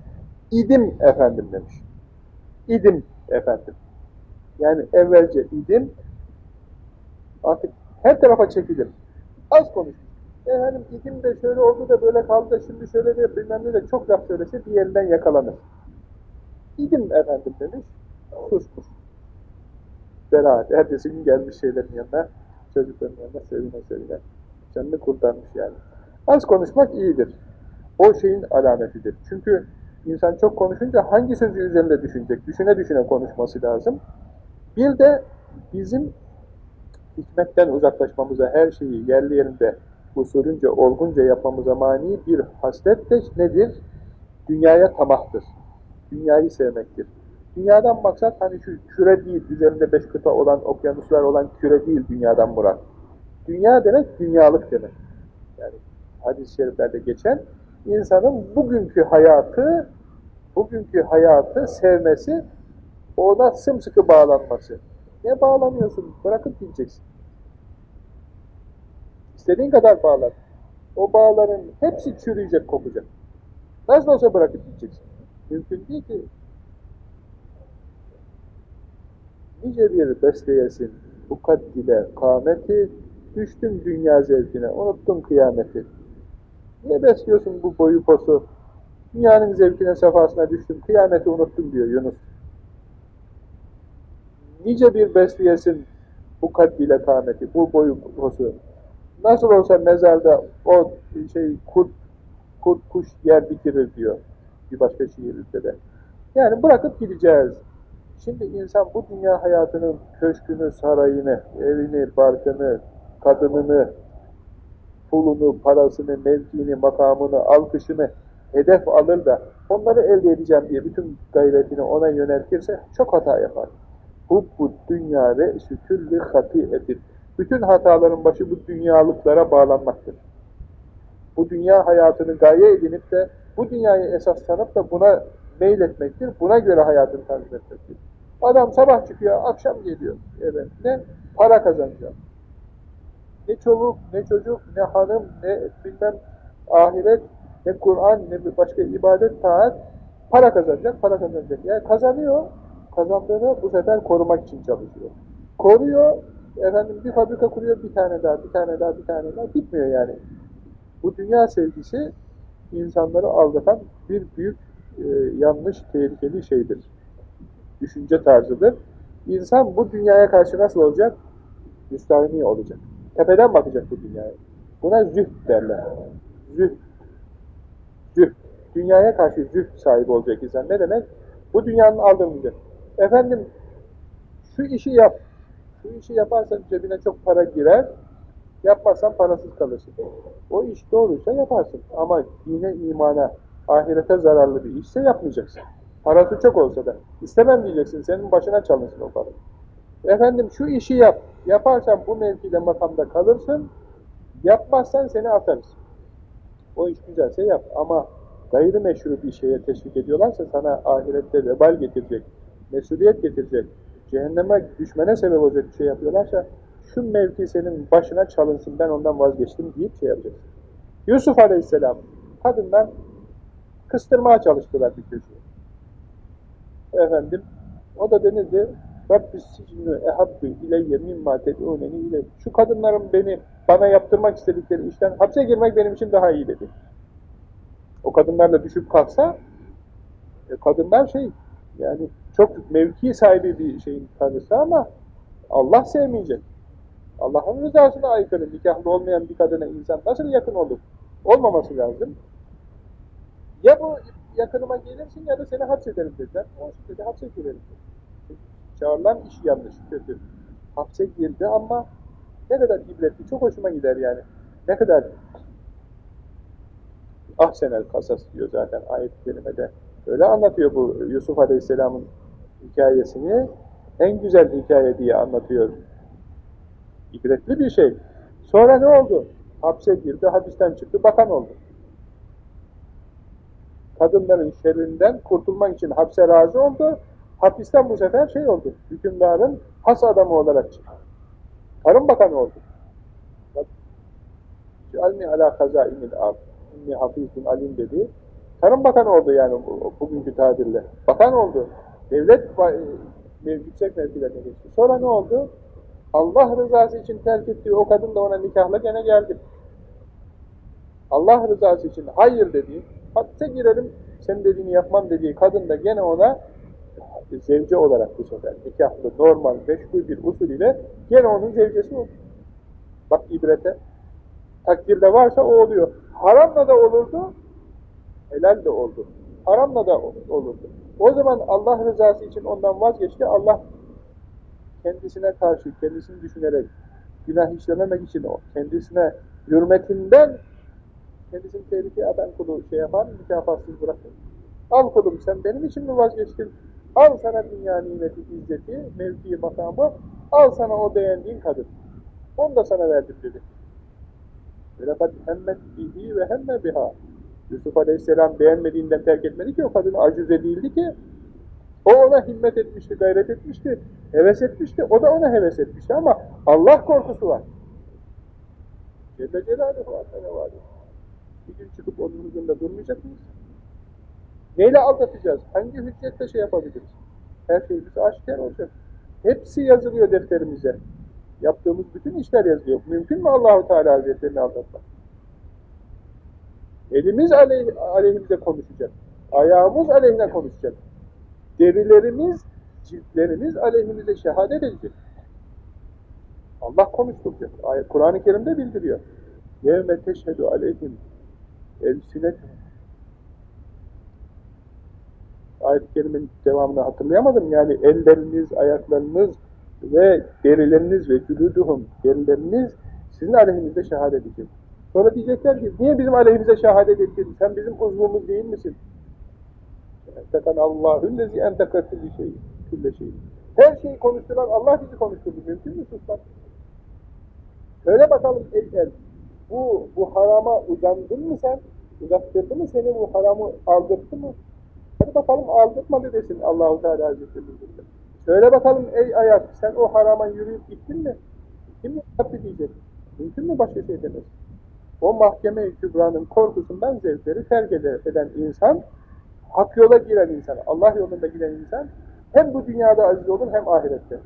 İdim efendim demiş. İdim efendim. Yani evvelce idim, artık her tarafa çekilir. Az konuş. Efendim idim de şöyle oldu da böyle kaldı da şimdi şöyle de bilmem ne de çok laf söylese bir yerinden yakalanır. İdim efendim demiş, susmuş. Beraat, ertesi gün gelmiş şeylerin yanına, çocukların yanına sevine sevine. Canını kurtarmış yani. Az konuşmak iyidir. O şeyin alametidir. Çünkü insan çok konuşunca hangi sözü üzerinde düşünecek? Düşüne düşüne konuşması lazım. Bir de bizim hikmetten uzaklaşmamıza, her şeyi yerli yerinde usulünce, olgunca yapmamıza mani bir haslet de nedir? Dünyaya tamahtır. Dünyayı sevmektir. Dünyadan maksat hani şu küre değil, üzerinde beş kıta olan, okyanuslar olan küre değil dünyadan murat. Dünya demek, dünyalık demek. Yani hadis-i şeriflerde geçen, insanın bugünkü hayatı, bugünkü hayatı sevmesi, ona sımsıkı bağlanması. Ne bağlanıyorsun? Bırakıp gideceksin. İstediğin kadar bağlan. O bağların hepsi çürüyecek, kopacak. Nasıl olsa bırakıp gideceksin. Mümkün değil ki. Nice bir besleyesin bu kaddile kâmeti, düştüm dünya zevkine, unuttun kıyameti. Niye besliyorsun bu boyu posu? Dünyanın zevkine, sefasına düştüm, kıyameti unuttum diyor Yunus. Nice bir besleyesin bu kaddile kâmeti, bu boyu posu. Nasıl olsa mezarda o şey kurt, kurt kuş yer bitirir diyor bir başka şiirimde de. Yani bırakıp gideceğiz. Şimdi insan bu dünya hayatının köşkünü, sarayını, evini, barkını, kadınını, pulunu, parasını, mevkiini, makamını, alkışını hedef alır da onları elde edeceğim diye bütün gayretini ona yöneltirse çok hata yapar. Bu, bu dünya re'sü külli hatiyetin. Bütün hataların başı bu dünyalıklara bağlanmaktır. Bu dünya hayatını gaye edinip de bu dünyayı esas sanıp da buna meyletmektir. Buna göre hayatını tanzim etmektir. Adam sabah çıkıyor, akşam geliyor. Evet, ne? Para kazanacak. Ne çoluk, ne çocuk, ne hanım, ne bilmem ahiret, ne Kur'an, ne başka ibadet, taat. Para kazanacak, para kazanacak. Yani kazanıyor, kazandığını bu sefer korumak için çalışıyor. Koruyor, efendim bir fabrika kuruyor, bir tane daha, bir tane daha, bir tane daha. Bitmiyor yani. Bu dünya sevgisi insanları aldatan bir büyük e, yanlış, tehlikeli şeydir. Düşünce tarzıdır. İnsan bu dünyaya karşı nasıl olacak? Müstahini olacak. Tepeden bakacak bu dünyaya. Buna zühd derler. Zühd. Zühd. Dünyaya karşı zühd sahibi olacak insan. Ne demek? Bu dünyanın aldırmayacak. Efendim, şu işi yap. Şu işi yaparsan cebine çok para girer, yapmazsan parasız kalırsın. O iş doğruysa yaparsın. Ama dine, imana, ahirete zararlı bir işse yapmayacaksın. Parası çok olsa da. istemem diyeceksin, senin başına çalınsın o para. Efendim şu işi yap, yaparsan bu mevkide makamda kalırsın, yapmazsan seni atarız. O iş güzelse yap ama gayrimeşru bir şeye teşvik ediyorlarsa sana ahirette vebal getirecek, mesuliyet getirecek, cehenneme düşmene sebep olacak bir şey yapıyorlarsa şu mevki senin başına çalınsın ben ondan vazgeçtim deyip şey yapacaksın. Yusuf Aleyhisselam kadından kıstırmaya çalıştılar bir köşeye. Efendim o da denildi Rabbis sicnü ehabbü ileyye mimma ted'uneni ile şu kadınların beni bana yaptırmak istedikleri işten hapse girmek benim için daha iyi dedi. O kadınlarla düşüp kalksa e, kadınlar şey yani çok mevki sahibi bir şeyin karısı ama Allah sevmeyecek. Allah'ın rızasına aykırı nikahlı olmayan bir kadına insan nasıl yakın olur? Olmaması lazım. Ya bu yakınıma gelirsin ya da seni hapsederim dediler. O şekilde hapse girelim. Çağrılan iş yanlış, kötü. Hapse girdi ama ne kadar ibretli, çok hoşuma gider yani. Ne kadar ahsenel kasas diyor zaten ayet-i kerimede. Öyle anlatıyor bu Yusuf Aleyhisselam'ın hikayesini. En güzel hikaye diye anlatıyor. İbretli bir şey. Sonra ne oldu? Hapse girdi, hapisten çıktı, bakan oldu. Kadınların şerrinden kurtulmak için hapse razı oldu. Hapisten bu sefer şey oldu. Hükümdarın has adamı olarak çıktı. Tarım bakanı oldu. Alni ala kazainil ard. İnni hafizun alim dedi. Tarım bakanı oldu yani bugünkü tabirle. Bakan oldu. Devlet yüksek mevkilerine geçti. Sonra ne oldu? Allah rızası için terk ettiği o kadın da ona nikahla gene geldi. Allah rızası için hayır dediği, hapse girelim, senin dediğini yapmam dediği kadın da gene ona zevce olarak bu sefer nikahlı, normal, meşgul bir usul ile gene onun zevcesi oldu. Bak ibrete. Takdirde varsa o oluyor. Haramla da olurdu, helal de oldu. Haramla da olurdu. O zaman Allah rızası için ondan vazgeçti. Allah kendisine karşı, kendisini düşünerek günah işlememek için o kendisine hürmetinden kendisini tehlikeye atan kulu şey yapar mı? Mükafatsız bırakır. Al kulum sen benim için mi vazgeçtin? Al sana dünya nimeti, izzeti, mevkii, makamı, al sana o beğendiğin kadın. Onu da sana verdim dedi. وَلَقَدْ هَمَّتْ بِهِ ve hemme biha. Yusuf Aleyhisselam beğenmediğinden terk etmedi ki o kadın acize değildi ki. O ona himmet etmişti, gayret etmişti, heves etmişti. O da ona heves etmişti ama Allah korkusu var. Celle Celaluhu var. Bir gün çıkıp onun huzurunda durmayacak mıyız? Neyle aldatacağız? Hangi hüccetle şey yapabiliriz? Her şeyimiz aşikar olacak. Hepsi yazılıyor defterimize. Yaptığımız bütün işler yazılıyor. Mümkün mü Allahu Teala Hazretlerini aldatmak? Elimiz aleyh, aleyhimize konuşacak. Ayağımız aleyhine konuşacak. Derilerimiz, ciltlerimiz aleyhimize şehadet edecek. Allah konuşturacak. Kur'an-ı Kerim'de bildiriyor. يَوْمَ تَشْهَدُ عَلَيْهِمْ Ehl-i ayet-i kerimenin devamını hatırlayamadım. Yani elleriniz, ayaklarınız ve derileriniz ve cülüdühüm, derileriniz sizin aleyhinizde şehadet edin. Sonra diyecekler ki, niye bizim aleyhimize şehadet ettin? Sen bizim uzvumuz değil misin? Entekan Allah'ın lezi entekatülü şey, külle şey. Her şeyi konuşturan Allah bizi konuşturdu. Mümkün mü susmak? Söyle bakalım el el bu, bu harama uzandın mı sen? Uzattırdı mı seni bu haramı aldırttı mı? Hadi bakalım aldırtmadı desin Allahu Teala Hazretleri. Söyle bakalım ey ayak sen o harama yürüyüp gittin mi? Kim yaptı diyecek. Mümkün mü başka şey demez? O mahkeme-i kübranın korkusundan zevkleri terk eden insan, hak yola giren insan, Allah yolunda giden insan, hem bu dünyada aziz olur hem ahirette.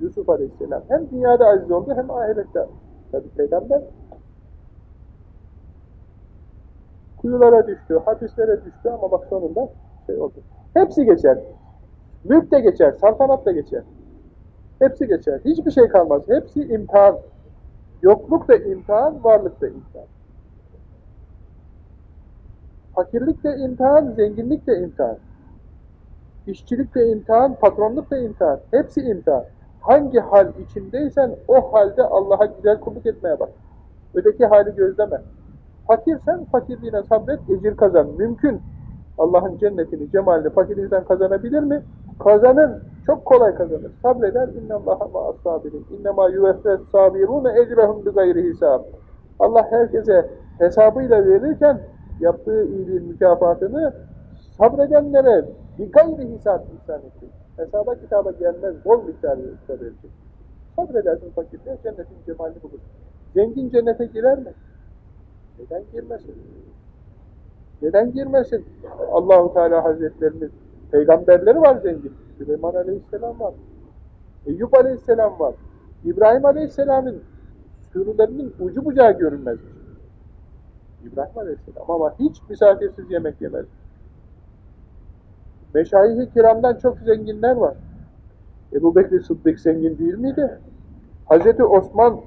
Yusuf Aleyhisselam hem dünyada aziz oldu hem ahirette. Tabi peygamber kuyulara düştü, hapislere düştü ama bak sonunda şey oldu. Hepsi geçer. Mülk de geçer, saltanat da geçer. Hepsi geçer. Hiçbir şey kalmaz. Hepsi imtihan. Yokluk da imtihan, varlık da imtihan. Fakirlik de imtihan, zenginlik de imtihan. İşçilik de imtihan, patronluk da imtihan. Hepsi imtihan. Hangi hal içindeysen o halde Allah'a güzel kulluk etmeye bak. Öteki hali gözleme. Fakirsen fakirliğine sabret, ecir kazan. Mümkün. Allah'ın cennetini, cemalini fakir insan kazanabilir mi? Kazanır. Çok kolay kazanır. Sabreder. İnne Allah'a ma'as sabirin. İnne ma yuveffes sabirune ecrehum bi gayri hisab. Allah herkese hesabıyla verirken yaptığı iyiliğin mükafatını sabredenlere bir gayri hesap ihsan etti. Hesaba kitaba gelmez, bol miktarı verecek. Sabredersin fakirliğe, cennetin cemalini bulur. Zengin cennete girer mi? Neden girmesin? Neden girmesin? Allahu Teala Hazretlerinin peygamberleri var zengin. Süleyman Aleyhisselam var. Eyüp Aleyhisselam var. İbrahim Aleyhisselam'ın sürülerinin ucu bucağı görünmez. İbrahim Aleyhisselam ama hiç misafirsiz yemek yemez. Meşayih-i kiramdan çok zenginler var. Ebu Bekir Sıddık zengin değil miydi? Hazreti Osman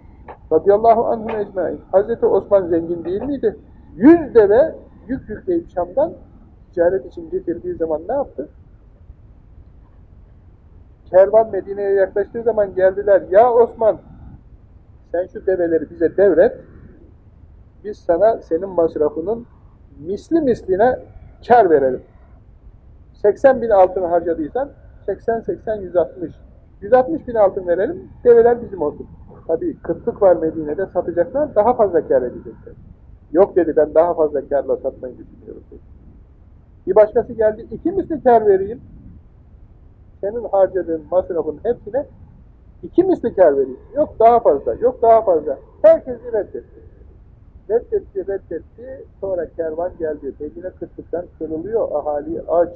radıyallahu anhum ecmain. Hazreti Osman zengin değil miydi? Yüz deve yük yükleyip Şam'dan ticaret için getirdiği zaman ne yaptı? Kervan Medine'ye yaklaştığı zaman geldiler. Ya Osman sen şu develeri bize devret. Biz sana senin masrafının misli misline kar verelim. 80 bin altın harcadıysan 80, 80, 160. 160 bin altın verelim, develer bizim olsun. Tabii kıtlık var Medine'de satacaklar, daha fazla kar edecekler. Yok dedi, ben daha fazla karla satmayı düşünüyorum dedi. Bir başkası geldi, iki misli kar vereyim. Senin harcadığın masrafın hepsine iki misli kar vereyim. Yok daha fazla, yok daha fazla. Herkesi reddetti. Reddetti, reddetti. Sonra kervan geldi. Medine kıtlıktan kırılıyor, ahali aç.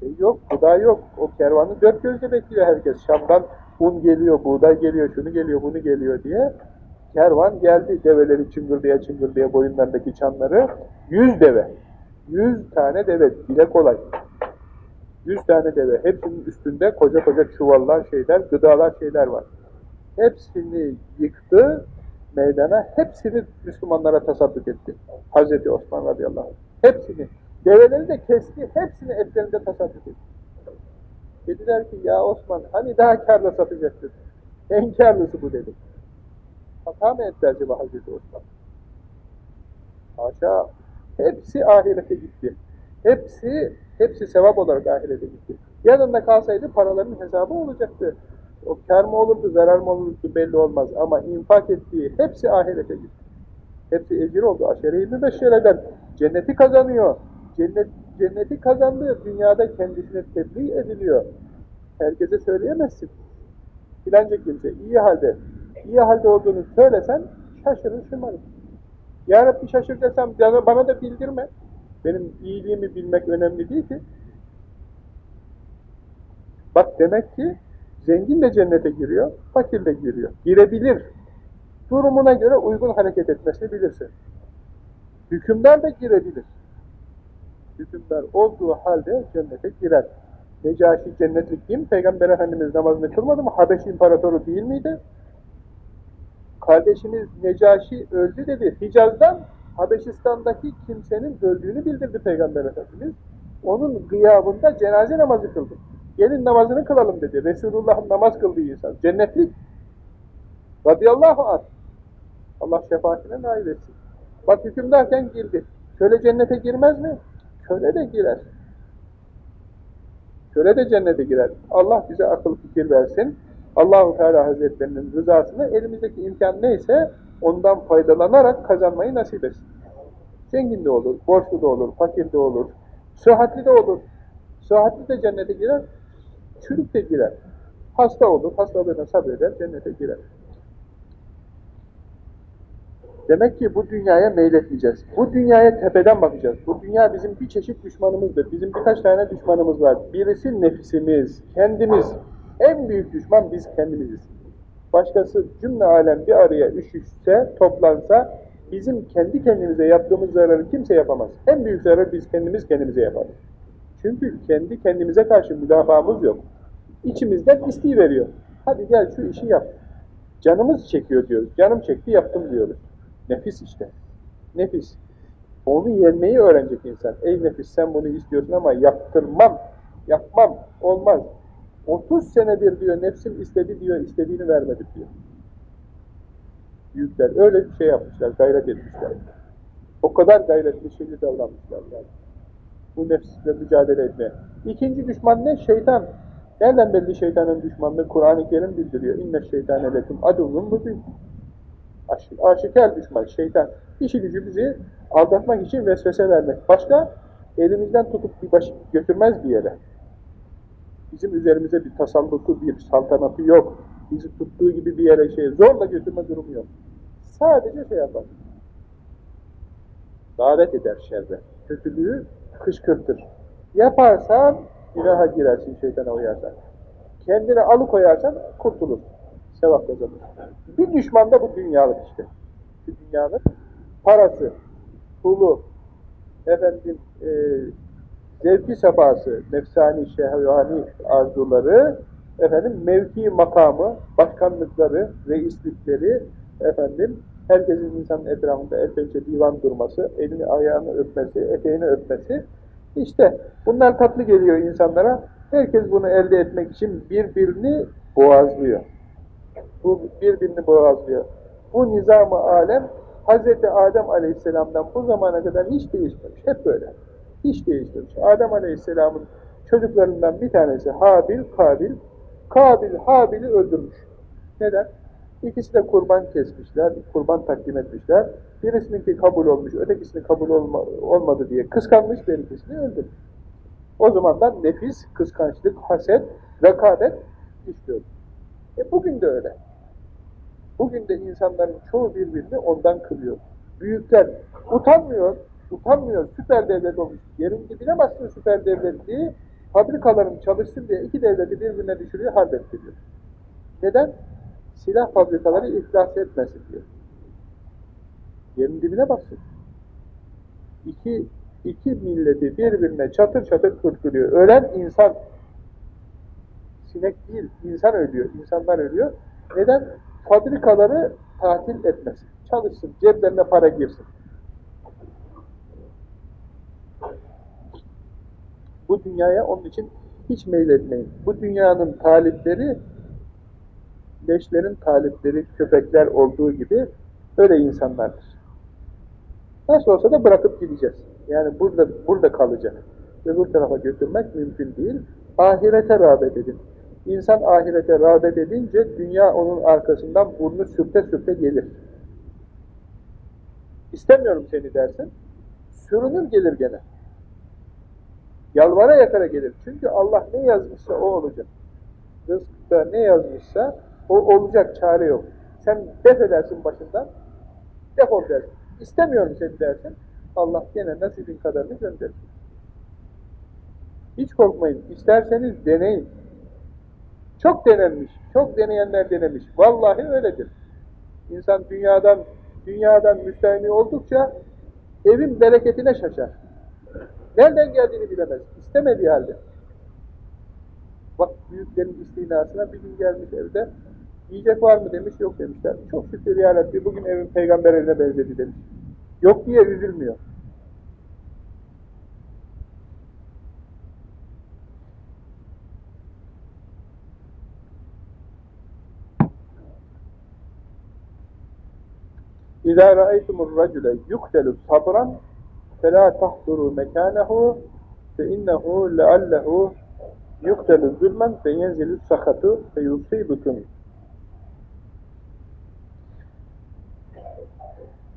Şey yok, gıda yok. O kervanı dört gözle bekliyor herkes. Şam'dan un geliyor, buğday geliyor, şunu geliyor, bunu geliyor diye. Kervan geldi, develeri çıngırdaya çıngırdaya boyunlarındaki çanları. Yüz deve. Yüz tane deve, dile kolay. Yüz tane deve. Hepsinin üstünde koca koca çuvallar, şeyler, gıdalar, şeyler var. Hepsini yıktı meydana, hepsini Müslümanlara tasadduk etti. Hazreti Osman radıyallahu anh. Hepsini. Develeri de kesti, hepsini etlerinde etti. Dediler ki ya Osman hani daha karla satacaktın. En karlısı bu dedi. Hata mı etti acaba Hazreti Osman? Haşa. Hepsi ahirete gitti. Hepsi, hepsi sevap olarak ahirete gitti. Yanında kalsaydı paraların hesabı olacaktı. O kar mı olurdu, zarar mı olurdu belli olmaz. Ama infak ettiği hepsi ahirete gitti. Hepsi ecir oldu. Aşere-i mübeşşereden cenneti kazanıyor. Cennet, cenneti kazandığı dünyada kendisine tebliğ ediliyor. Herkese söyleyemezsin. Filanca kimse iyi halde, iyi halde olduğunu söylesen şaşırır şımarır. Ya Rabbi şaşıracaksam bana da bildirme. Benim iyiliğimi bilmek önemli değil ki. Bak demek ki zengin de cennete giriyor, fakir de giriyor. Girebilir. Durumuna göre uygun hareket etmesini bilirsin. Hükümdar da girebilir. Hükümdar olduğu halde cennete girer. Necaşi cennetlik değil mi? Peygamber Efendimiz namazını kılmadı mı? Habeş imparatoru değil miydi? Kardeşiniz Necaşi öldü dedi. Hicaz'dan Habeşistan'daki kimsenin öldüğünü bildirdi Peygamber Efendimiz. Onun gıyabında cenaze namazı kıldı. Gelin namazını kılalım dedi. Resulullah'ın namaz kıldığı insan. Cennetlik. Radıyallahu anh. Allah şefaatine nail etsin. Bak hükümdarken girdi. Köle cennete girmez mi? Köle de girer. Köle de cennete girer. Allah bize akıl fikir versin. Allahu Teala Hazretlerinin rızasını elimizdeki imkan neyse ondan faydalanarak kazanmayı nasip etsin. Zengin de olur, borçlu da olur, fakir de olur, sıhhatli de olur. Sıhhatli de cennete girer, çürük de girer. Hasta olur, hastalığına sabreder, cennete girer. Demek ki bu dünyaya meyletmeyeceğiz. Bu dünyaya tepeden bakacağız. Bu dünya bizim bir çeşit düşmanımızdır. Bizim birkaç tane düşmanımız var. Birisi nefsimiz, kendimiz. En büyük düşman biz kendimiziz. Başkası cümle alem bir araya üşüşse, toplansa bizim kendi kendimize yaptığımız zararı kimse yapamaz. En büyük zararı biz kendimiz kendimize yaparız. Çünkü kendi kendimize karşı müdafaamız yok. İçimizden isteği veriyor. Hadi gel şu işi yap. Canımız çekiyor diyoruz. Canım çekti yaptım diyoruz. Nefis işte. Nefis. Onu yenmeyi öğrenecek insan. Ey nefis sen bunu istiyorsun ama yaptırmam, yapmam, olmaz. 30 senedir diyor nefsim istedi diyor, istediğini vermedi diyor. Büyükler öyle bir şey yapmışlar, gayret etmişler. O kadar gayretli şeyli davranmışlar yani. Bu nefsle mücadele etmeye. İkinci düşman ne? Şeytan. Nereden belli şeytanın düşmanlığı? Kur'an-ı Kerim bildiriyor. İnne şeytane lekum aduvun mubin. Aşikar düşman, şeytan. İşi gücü bizi aldatmak için vesvese vermek. Başka? Elimizden tutup bir baş götürmez bir yere. Bizim üzerimize bir tasallutu, bir saltanatı yok. Bizi tuttuğu gibi bir yere şey, zorla götürme durumu yok. Sadece şey yapar. Davet eder şerre. Kötülüğü kışkırtır. Yaparsan günaha girersin şeytana uyarsan. Kendini alıkoyarsan kurtulur. Sevap kazanır. Bir düşman da bu dünyalık işte. Bu dünyanın parası, pulu, efendim e, zevki sefası, nefsani, şehvani arzuları, efendim mevki makamı, başkanlıkları, reislikleri, efendim herkesin insanın etrafında pençe divan durması, elini ayağını öpmesi, eteğini öpmesi, işte bunlar tatlı geliyor insanlara. Herkes bunu elde etmek için birbirini boğazlıyor. Bu birbirini boğazlıyor. Bu nizam-ı alem Hz. Adem Aleyhisselam'dan bu zamana kadar hiç değişmemiş. Hep böyle. Hiç değişmemiş. Adem Aleyhisselam'ın çocuklarından bir tanesi Habil, Kabil. Kabil, Habil'i öldürmüş. Neden? İkisi de kurban kesmişler, kurban takdim etmişler. Birisininki kabul olmuş, ötekisinin kabul olma, olmadı diye kıskanmış, benimkisini öldürmüş. O zamandan nefis, kıskançlık, haset, rekabet işliyor. E bugün de öyle. Bugün de insanların çoğu birbirini ondan kılıyor. Büyükler utanmıyor, utanmıyor, süper devlet olmuş. Yerin dibine bastı süper devletliği, fabrikaların çalışsın diye iki devleti birbirine düşürüyor, harp ettiriyor. Neden? Silah fabrikaları iflas etmesin diyor. Yerin dibine bassın. İki, iki milleti birbirine çatır çatır kırkırıyor. Ölen insan, sinek değil, insan ölüyor, insanlar ölüyor. Neden? Fabrikaları tatil etmesin. Çalışsın, ceplerine para girsin. Bu dünyaya onun için hiç meyletmeyin. Bu dünyanın talipleri leşlerin talipleri köpekler olduğu gibi öyle insanlardır. Nasıl olsa da bırakıp gideceğiz. Yani burada burada kalacak. Öbür tarafa götürmek mümkün değil. Ahirete rağbet edin. İnsan ahirete rağbet edince dünya onun arkasından burnu sürte sürte gelir. İstemiyorum seni dersin. Sürünür gelir gene. Yalvara yakara gelir. Çünkü Allah ne yazmışsa o olacak. Rızkta ne yazmışsa o olacak, çare yok. Sen def edersin başından, defol dersin. İstemiyorum seni dersin. Allah gene nasibin kadarını gönderir. Hiç korkmayın. İsterseniz deneyin. Çok denenmiş. Çok deneyenler denemiş. Vallahi öyledir. İnsan dünyadan dünyadan müstahini oldukça evin bereketine şaşar. Nereden geldiğini bilemez. İstemediği halde. Bak büyüklerin istinasına bir gün gelmiş evde. Yiyecek var mı demiş, yok demişler. Çok şükür ya bugün evin peygamber evine benzedi demiş. Yok diye üzülmüyor. اِذَا رَأَيْتُمُ الرَّجُلَ يُقْتَلُ صَبْرًا فَلَا تَحْضُرُوا مَكَانَهُ فَاِنَّهُ لَعَلَّهُ يُقْتَلُ ظُلْمًا فَيَنْزِلُ السَّخَةُ فَيُصِيبُكُمْ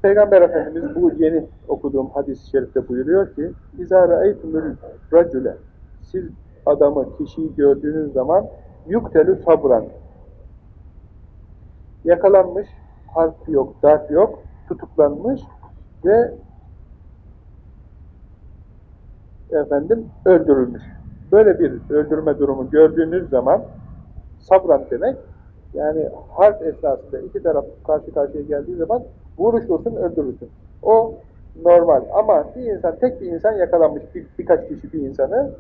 Peygamber Efendimiz bu yeni okuduğum hadis-i şerifte buyuruyor ki اِذَا رَأَيْتُمُ الرَّجُلَ Siz adamı, kişiyi gördüğünüz zaman yuktelu sabran yakalanmış, harp yok, darp yok, tutuklanmış ve efendim öldürülmüş. Böyle bir öldürme durumu gördüğünüz zaman sabran demek yani harp esnasında iki taraf karşı karşıya geldiği zaman vuruşursun, öldürürsün. O normal ama bir insan, tek bir insan yakalanmış, bir, birkaç kişi bir insanı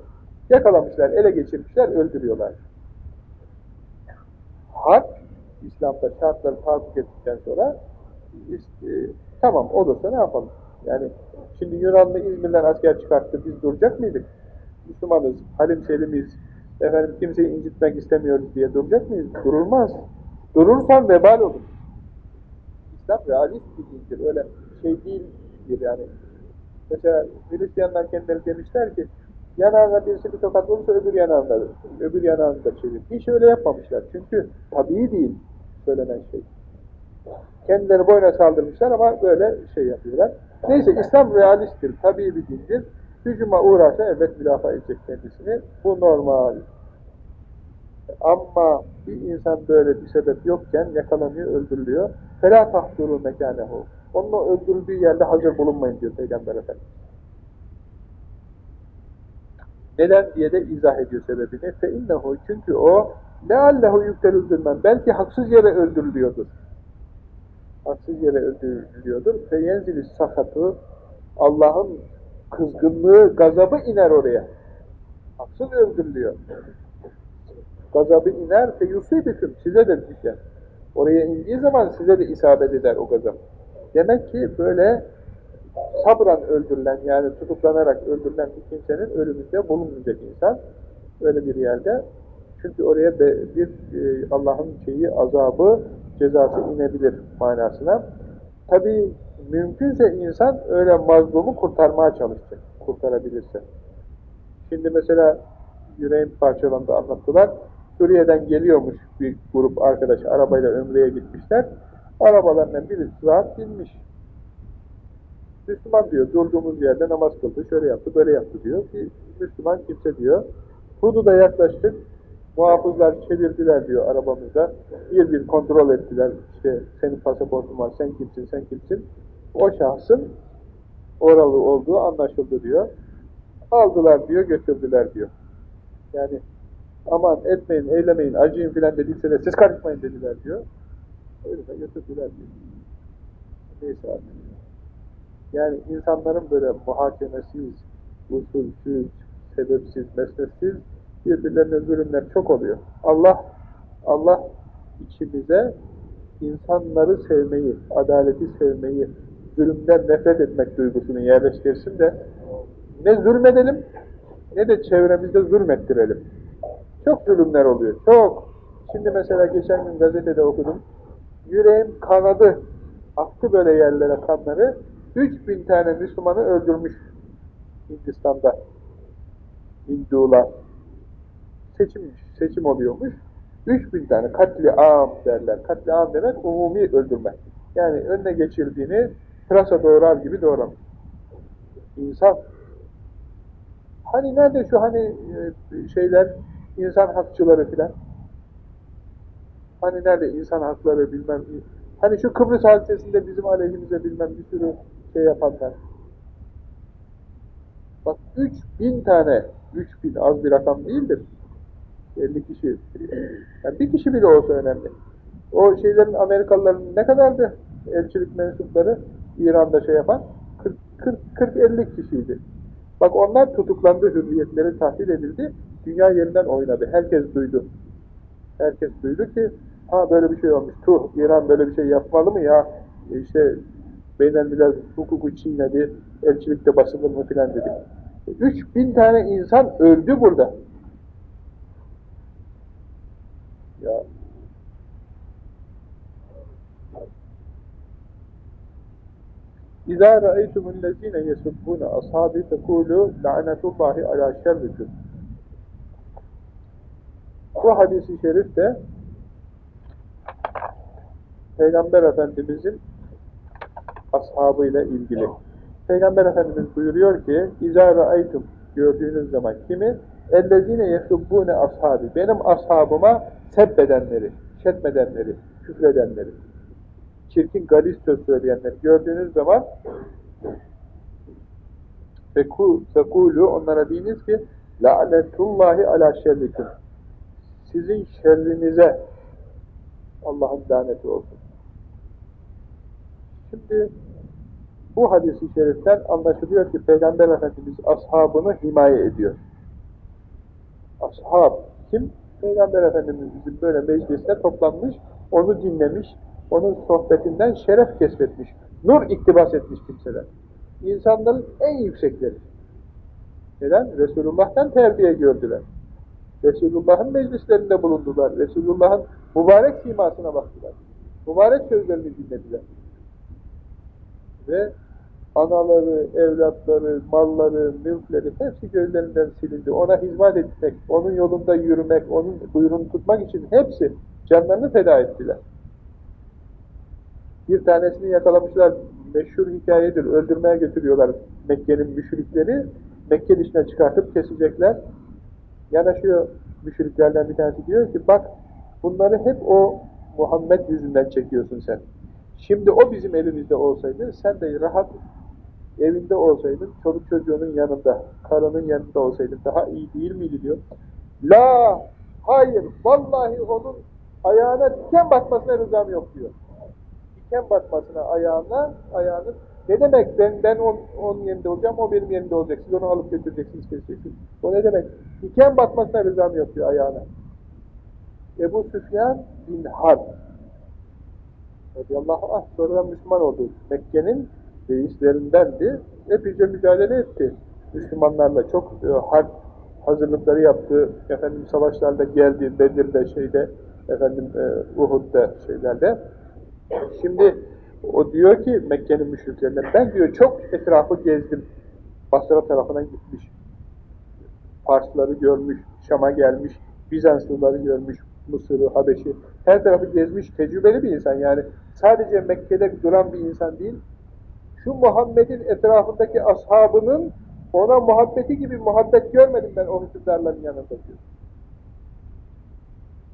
yakalamışlar, ele geçirmişler, öldürüyorlar. Harp İslam'da şartları tahakkuk ettikten sonra e, tamam olursa ne yapalım? Yani şimdi Yunanlı İzmir'den asker çıkarttı, biz duracak mıydık? Müslümanız, halim selimiz, efendim kimseyi incitmek istemiyoruz diye duracak mıyız? Durulmaz. Durursan vebal olur. İslam realist bir dindir, öyle şey değildir yani. Mesela Hristiyanlar kendileri demişler ki, yanağına birisi bir tokat vurursa öbür yanağında, öbür yanağını da çevir. Hiç öyle yapmamışlar. Çünkü tabii değil söylenen şey. Kendileri boyuna saldırmışlar ama böyle şey yapıyorlar. Neyse İslam realisttir, tabii bir dindir. Hücuma uğrarsa evet müdafaa edecek kendisini. Bu normal. Ama bir insan böyle bir sebep yokken yakalanıyor, öldürülüyor. فَلَا تَحْضُرُوا مَكَانَهُ Onun öldürüldüğü yerde hazır bulunmayın diyor Peygamber Efendimiz. Neden diye de izah ediyor sebebini. Fe innehu çünkü o leallehu yüktelü zulmen. Belki haksız yere öldürülüyordur. Haksız yere öldürülüyordur. Fe yenzili sakatı Allah'ın kızgınlığı, gazabı iner oraya. Haksız öldürülüyor. Gazabı iner fe yusibüküm. Size de düşer. Oraya indiği zaman size de isabet eder o gazap. Demek ki böyle sabran öldürülen yani tutuklanarak öldürülen bir kimsenin ölümünde bulunmayacak insan öyle bir yerde. Çünkü oraya bir e, Allah'ın şeyi azabı, cezası inebilir manasına. Tabi mümkünse insan öyle mazlumu kurtarmaya çalışacak, kurtarabilirse. Şimdi mesela yüreğim parçalandı anlattılar. Suriye'den geliyormuş bir grup arkadaş arabayla Ömre'ye gitmişler. Arabalarından biri rahat binmiş. Müslüman diyor, durduğumuz yerde namaz kıldı, şöyle yaptı, böyle yaptı diyor. Bir Müslüman kimse diyor. Hududa yaklaştık, muhafızlar çevirdiler diyor arabamıza. Bir bir kontrol ettiler. İşte senin pasaportun var, sen kimsin, sen kimsin. O şahsın oralı olduğu anlaşıldı diyor. Aldılar diyor, götürdüler diyor. Yani aman etmeyin, eylemeyin, acıyın filan dediyse de siz karışmayın dediler diyor. Öyle de götürdüler diyor. Neyse artık. Yani insanların böyle muhakemesiz, usulsüz, sebepsiz, mesnetsiz birbirlerine zulümler çok oluyor. Allah Allah içimize insanları sevmeyi, adaleti sevmeyi, zulümden nefret etmek duygusunu yerleştirsin de ne zulmedelim ne de çevremizde zulmettirelim. Çok zulümler oluyor, çok. Şimdi mesela geçen gün gazetede okudum. Yüreğim kanadı. Aktı böyle yerlere kanları. 3000 tane Müslümanı öldürmüş Hindistan'da. Hindular. Seçim, seçim oluyormuş. 3000 tane katliam derler. Katliam demek umumi öldürme. Yani önüne geçirdiğini pırasa doğrar gibi doğramış. İnsan. Hani nerede şu hani e, şeyler, insan hakçıları filan? Hani nerede insan hakları bilmem Hani şu Kıbrıs hadisesinde bizim aleyhimize bilmem bir sürü şey yapanlar. Bak 3000 tane, 3000 az bir rakam değildir. 50 kişi. Yani bir kişi bile olsa önemli. O şeylerin Amerikalıların ne kadardı? Elçilik mensupları İran'da şey yapan 40-50 kişiydi. Bak onlar tutuklandı, hürriyetleri tahlil edildi. Dünya yerinden oynadı. Herkes duydu. Herkes duydu ki ha böyle bir şey olmuş. Tuh İran böyle bir şey yapmalı mı ya? İşte beynelmiler hukuku çiğnedi. Elçilikte basılır mı filan dedi. 3000 tane insan öldü burada. Ya İzâ ra'eytumullezîne yesubbûne ashâbi fekûlû la'netullâhi alâ şerriküm. Bu hadisi şerif de Peygamber Efendimizin ashabıyla ilgili. Peygamber Efendimiz buyuruyor ki İzâ ra'eytum gördüğünüz zaman kimi? Ellezîne yesubbûne ashabi. Benim ashabıma sebbedenleri, şetmedenleri, küfredenleri çirkin galis söz söyleyenleri gördüğünüz zaman fekulu onlara deyiniz ki la'netullahi ala şerrikum sizin şerrinize Allah'ın laneti olsun. Şimdi bu hadisi şeriften anlaşılıyor ki Peygamber Efendimiz ashabını himaye ediyor. Ashab kim? Peygamber Efendimiz'in böyle meclisine toplanmış, onu dinlemiş, onun sohbetinden şeref kesbetmiş, nur iktibas etmiş kimseler. İnsanların en yüksekleri. Neden? Resulullah'tan terbiye gördüler. Resulullah'ın meclislerinde bulundular. Resulullah'ın mübarek simasına baktılar. Mübarek sözlerini dinlediler. Ve anaları, evlatları, malları, mülkleri hepsi gözlerinden silindi. Ona hizmet etmek, onun yolunda yürümek, onun buyruğunu tutmak için hepsi canlarını feda ettiler. Bir tanesini yakalamışlar, meşhur hikayedir, öldürmeye götürüyorlar Mekke'nin müşrikleri. Mekke dışına çıkartıp kesecekler. Yanaşıyor müşriklerden bir tanesi diyor ki, bak bunları hep o Muhammed yüzünden çekiyorsun sen. Şimdi o bizim elimizde olsaydı, sen de rahat evinde olsaydın, çoluk çocuğunun yanında, karının yanında olsaydın daha iyi değil miydi diyor. La, hayır, vallahi onun ayağına diken batmasına rızam yok diyor diken batmasına ayağına, ayağının ne demek ben ben on, onun yerinde olacağım, o benim yerimde olacak. Siz onu alıp götüreceksiniz, keseceksiniz. O ne demek? Diken batmasına rızam yok diyor ayağına. Ebu Süfyan bin Harb radıyallahu anh sonradan Müslüman oldu. Mekke'nin reislerindendi. Epeyce mücadele etti. Müslümanlarla çok e, harp hazırlıkları yaptı. Efendim savaşlarda geldi. Bedir'de şeyde efendim e, Uhud'da şeylerde Şimdi o diyor ki Mekke'nin müşriklerinden ben diyor çok etrafı gezdim. Basra tarafına gitmiş. Farsları görmüş, Şam'a gelmiş, Bizanslıları görmüş, Mısır'ı, Habeş'i. Her tarafı gezmiş, tecrübeli bir insan yani. Sadece Mekke'de duran bir insan değil. Şu Muhammed'in etrafındaki ashabının ona muhabbeti gibi muhabbet görmedim ben o hükümdarların yanında diyor.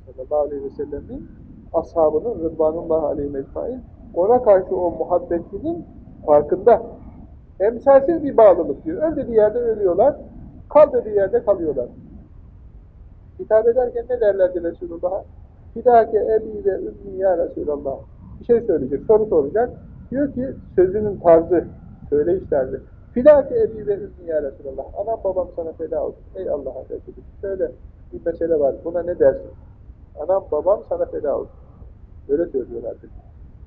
Sallallahu aleyhi ve sellem'in ashabının Rıdvanullah aleyhi mecmain ona karşı o muhabbetinin farkında. Emsalsiz bir bağlılık diyor. Öl dediği yerde ölüyorlar, kal dediği yerde kalıyorlar. Hitap ederken ne derlerdi Resulullah'a? Fidâke ebi ve ümmi ya Resulallah. Bir şey söyleyecek, soru soracak. Diyor ki sözünün tarzı, söyleyiş tarzı. Fidâke ebi ve ümmi ya Resulallah. Anam babam sana feda olsun. Ey Allah'a Resulü. Şöyle bir mesele var. Buna ne dersin? Anam babam sana feda olsun. Öyle söylüyorlardı.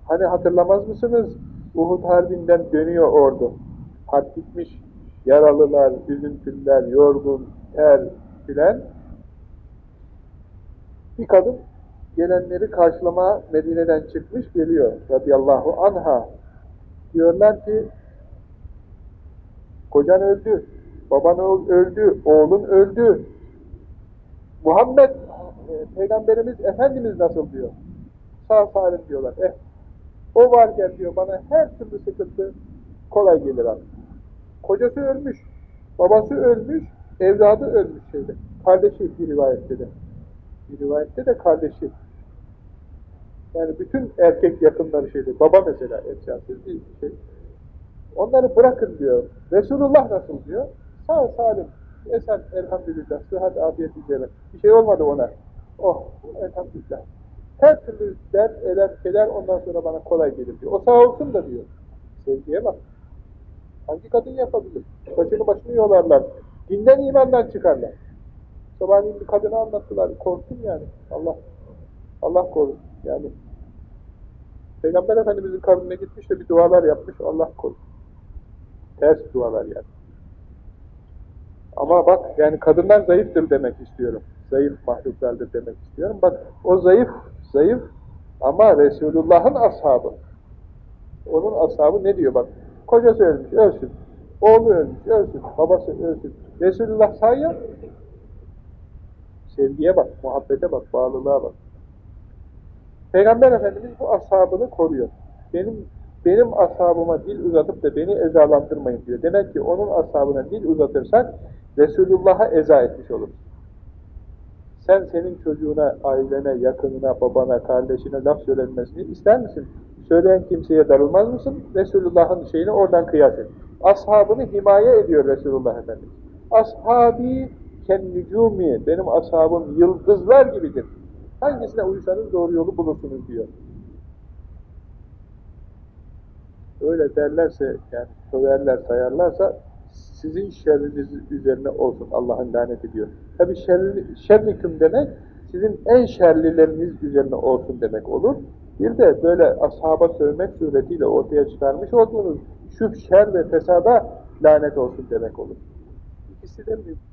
Hani hatırlamaz mısınız? Uhud Harbi'nden dönüyor ordu. Harp bitmiş. Yaralılar, üzüntüler, yorgun, ter filan. Bir kadın gelenleri karşılamaya Medine'den çıkmış geliyor radıyallahu anha. Diyorlar ki kocan öldü, baban öldü, oğlun öldü. Muhammed e, Peygamberimiz Efendimiz nasıl diyor. Sağ salim diyorlar. Eh, o varken diyor bana her türlü sıkıntı kolay gelir abi. Kocası ölmüş, babası ölmüş, evladı ölmüş şeyde. Kardeşi bir rivayette de. Bir rivayette de kardeşi. Yani bütün erkek yakınları şeyde. Baba mesela efsansız bir şey. Onları bırakın diyor. Resulullah nasıl diyor? Sağ salim. Esen elhamdülillah. Sıhhat afiyet üzere. Bir şey olmadı ona. Oh elhamdülillah. Her türlü dert, elem, keder ondan sonra bana kolay gelir diyor. O sağ olsun da diyor. Sevgiye bak. Hangi kadın yapabilir? Saçını başını yolarlar. Dinden imandan çıkarlar. Sabahleyin bir kadını anlattılar. Korktum yani. Allah Allah korusun. Yani Peygamber Efendimiz'in kabrine gitmiş de bir dualar yapmış. Allah korusun. Ters dualar yani. Ama bak yani kadınlar zayıftır demek istiyorum. Zayıf mahluklardır demek istiyorum. Bak o zayıf, zayıf ama Resulullah'ın ashabı. Onun ashabı ne diyor bak. Kocası ölmüş, ölsün. Oğlu ölmüş, ölsün. Babası ölsün. Resulullah sayıyor. Sevgiye bak, muhabbete bak, bağlılığa bak. Peygamber Efendimiz bu ashabını koruyor. Benim benim ashabıma dil uzatıp da beni ezalandırmayın diyor. Demek ki onun ashabına dil uzatırsak Resulullah'a eza etmiş oluruz. Sen senin çocuğuna, ailene, yakınına, babana, kardeşine laf söylenmesini ister misin? Söyleyen kimseye darılmaz mısın? Resulullah'ın şeyini oradan kıyas et. Ashabını himaye ediyor Resulullah Efendimiz. Ashabi kennücumi, benim ashabım yıldızlar gibidir. Hangisine uysanız doğru yolu bulursunuz diyor. Öyle derlerse, yani söverler, sayarlarsa sizin şerriniz üzerine olsun Allah'ın laneti diyor. Tabi şerri, demek sizin en şerlileriniz üzerine olsun demek olur. Bir de böyle ashaba sövmek suretiyle ortaya çıkarmış olduğunuz şu şer ve fesada lanet olsun demek olur. İkisi de mümkün.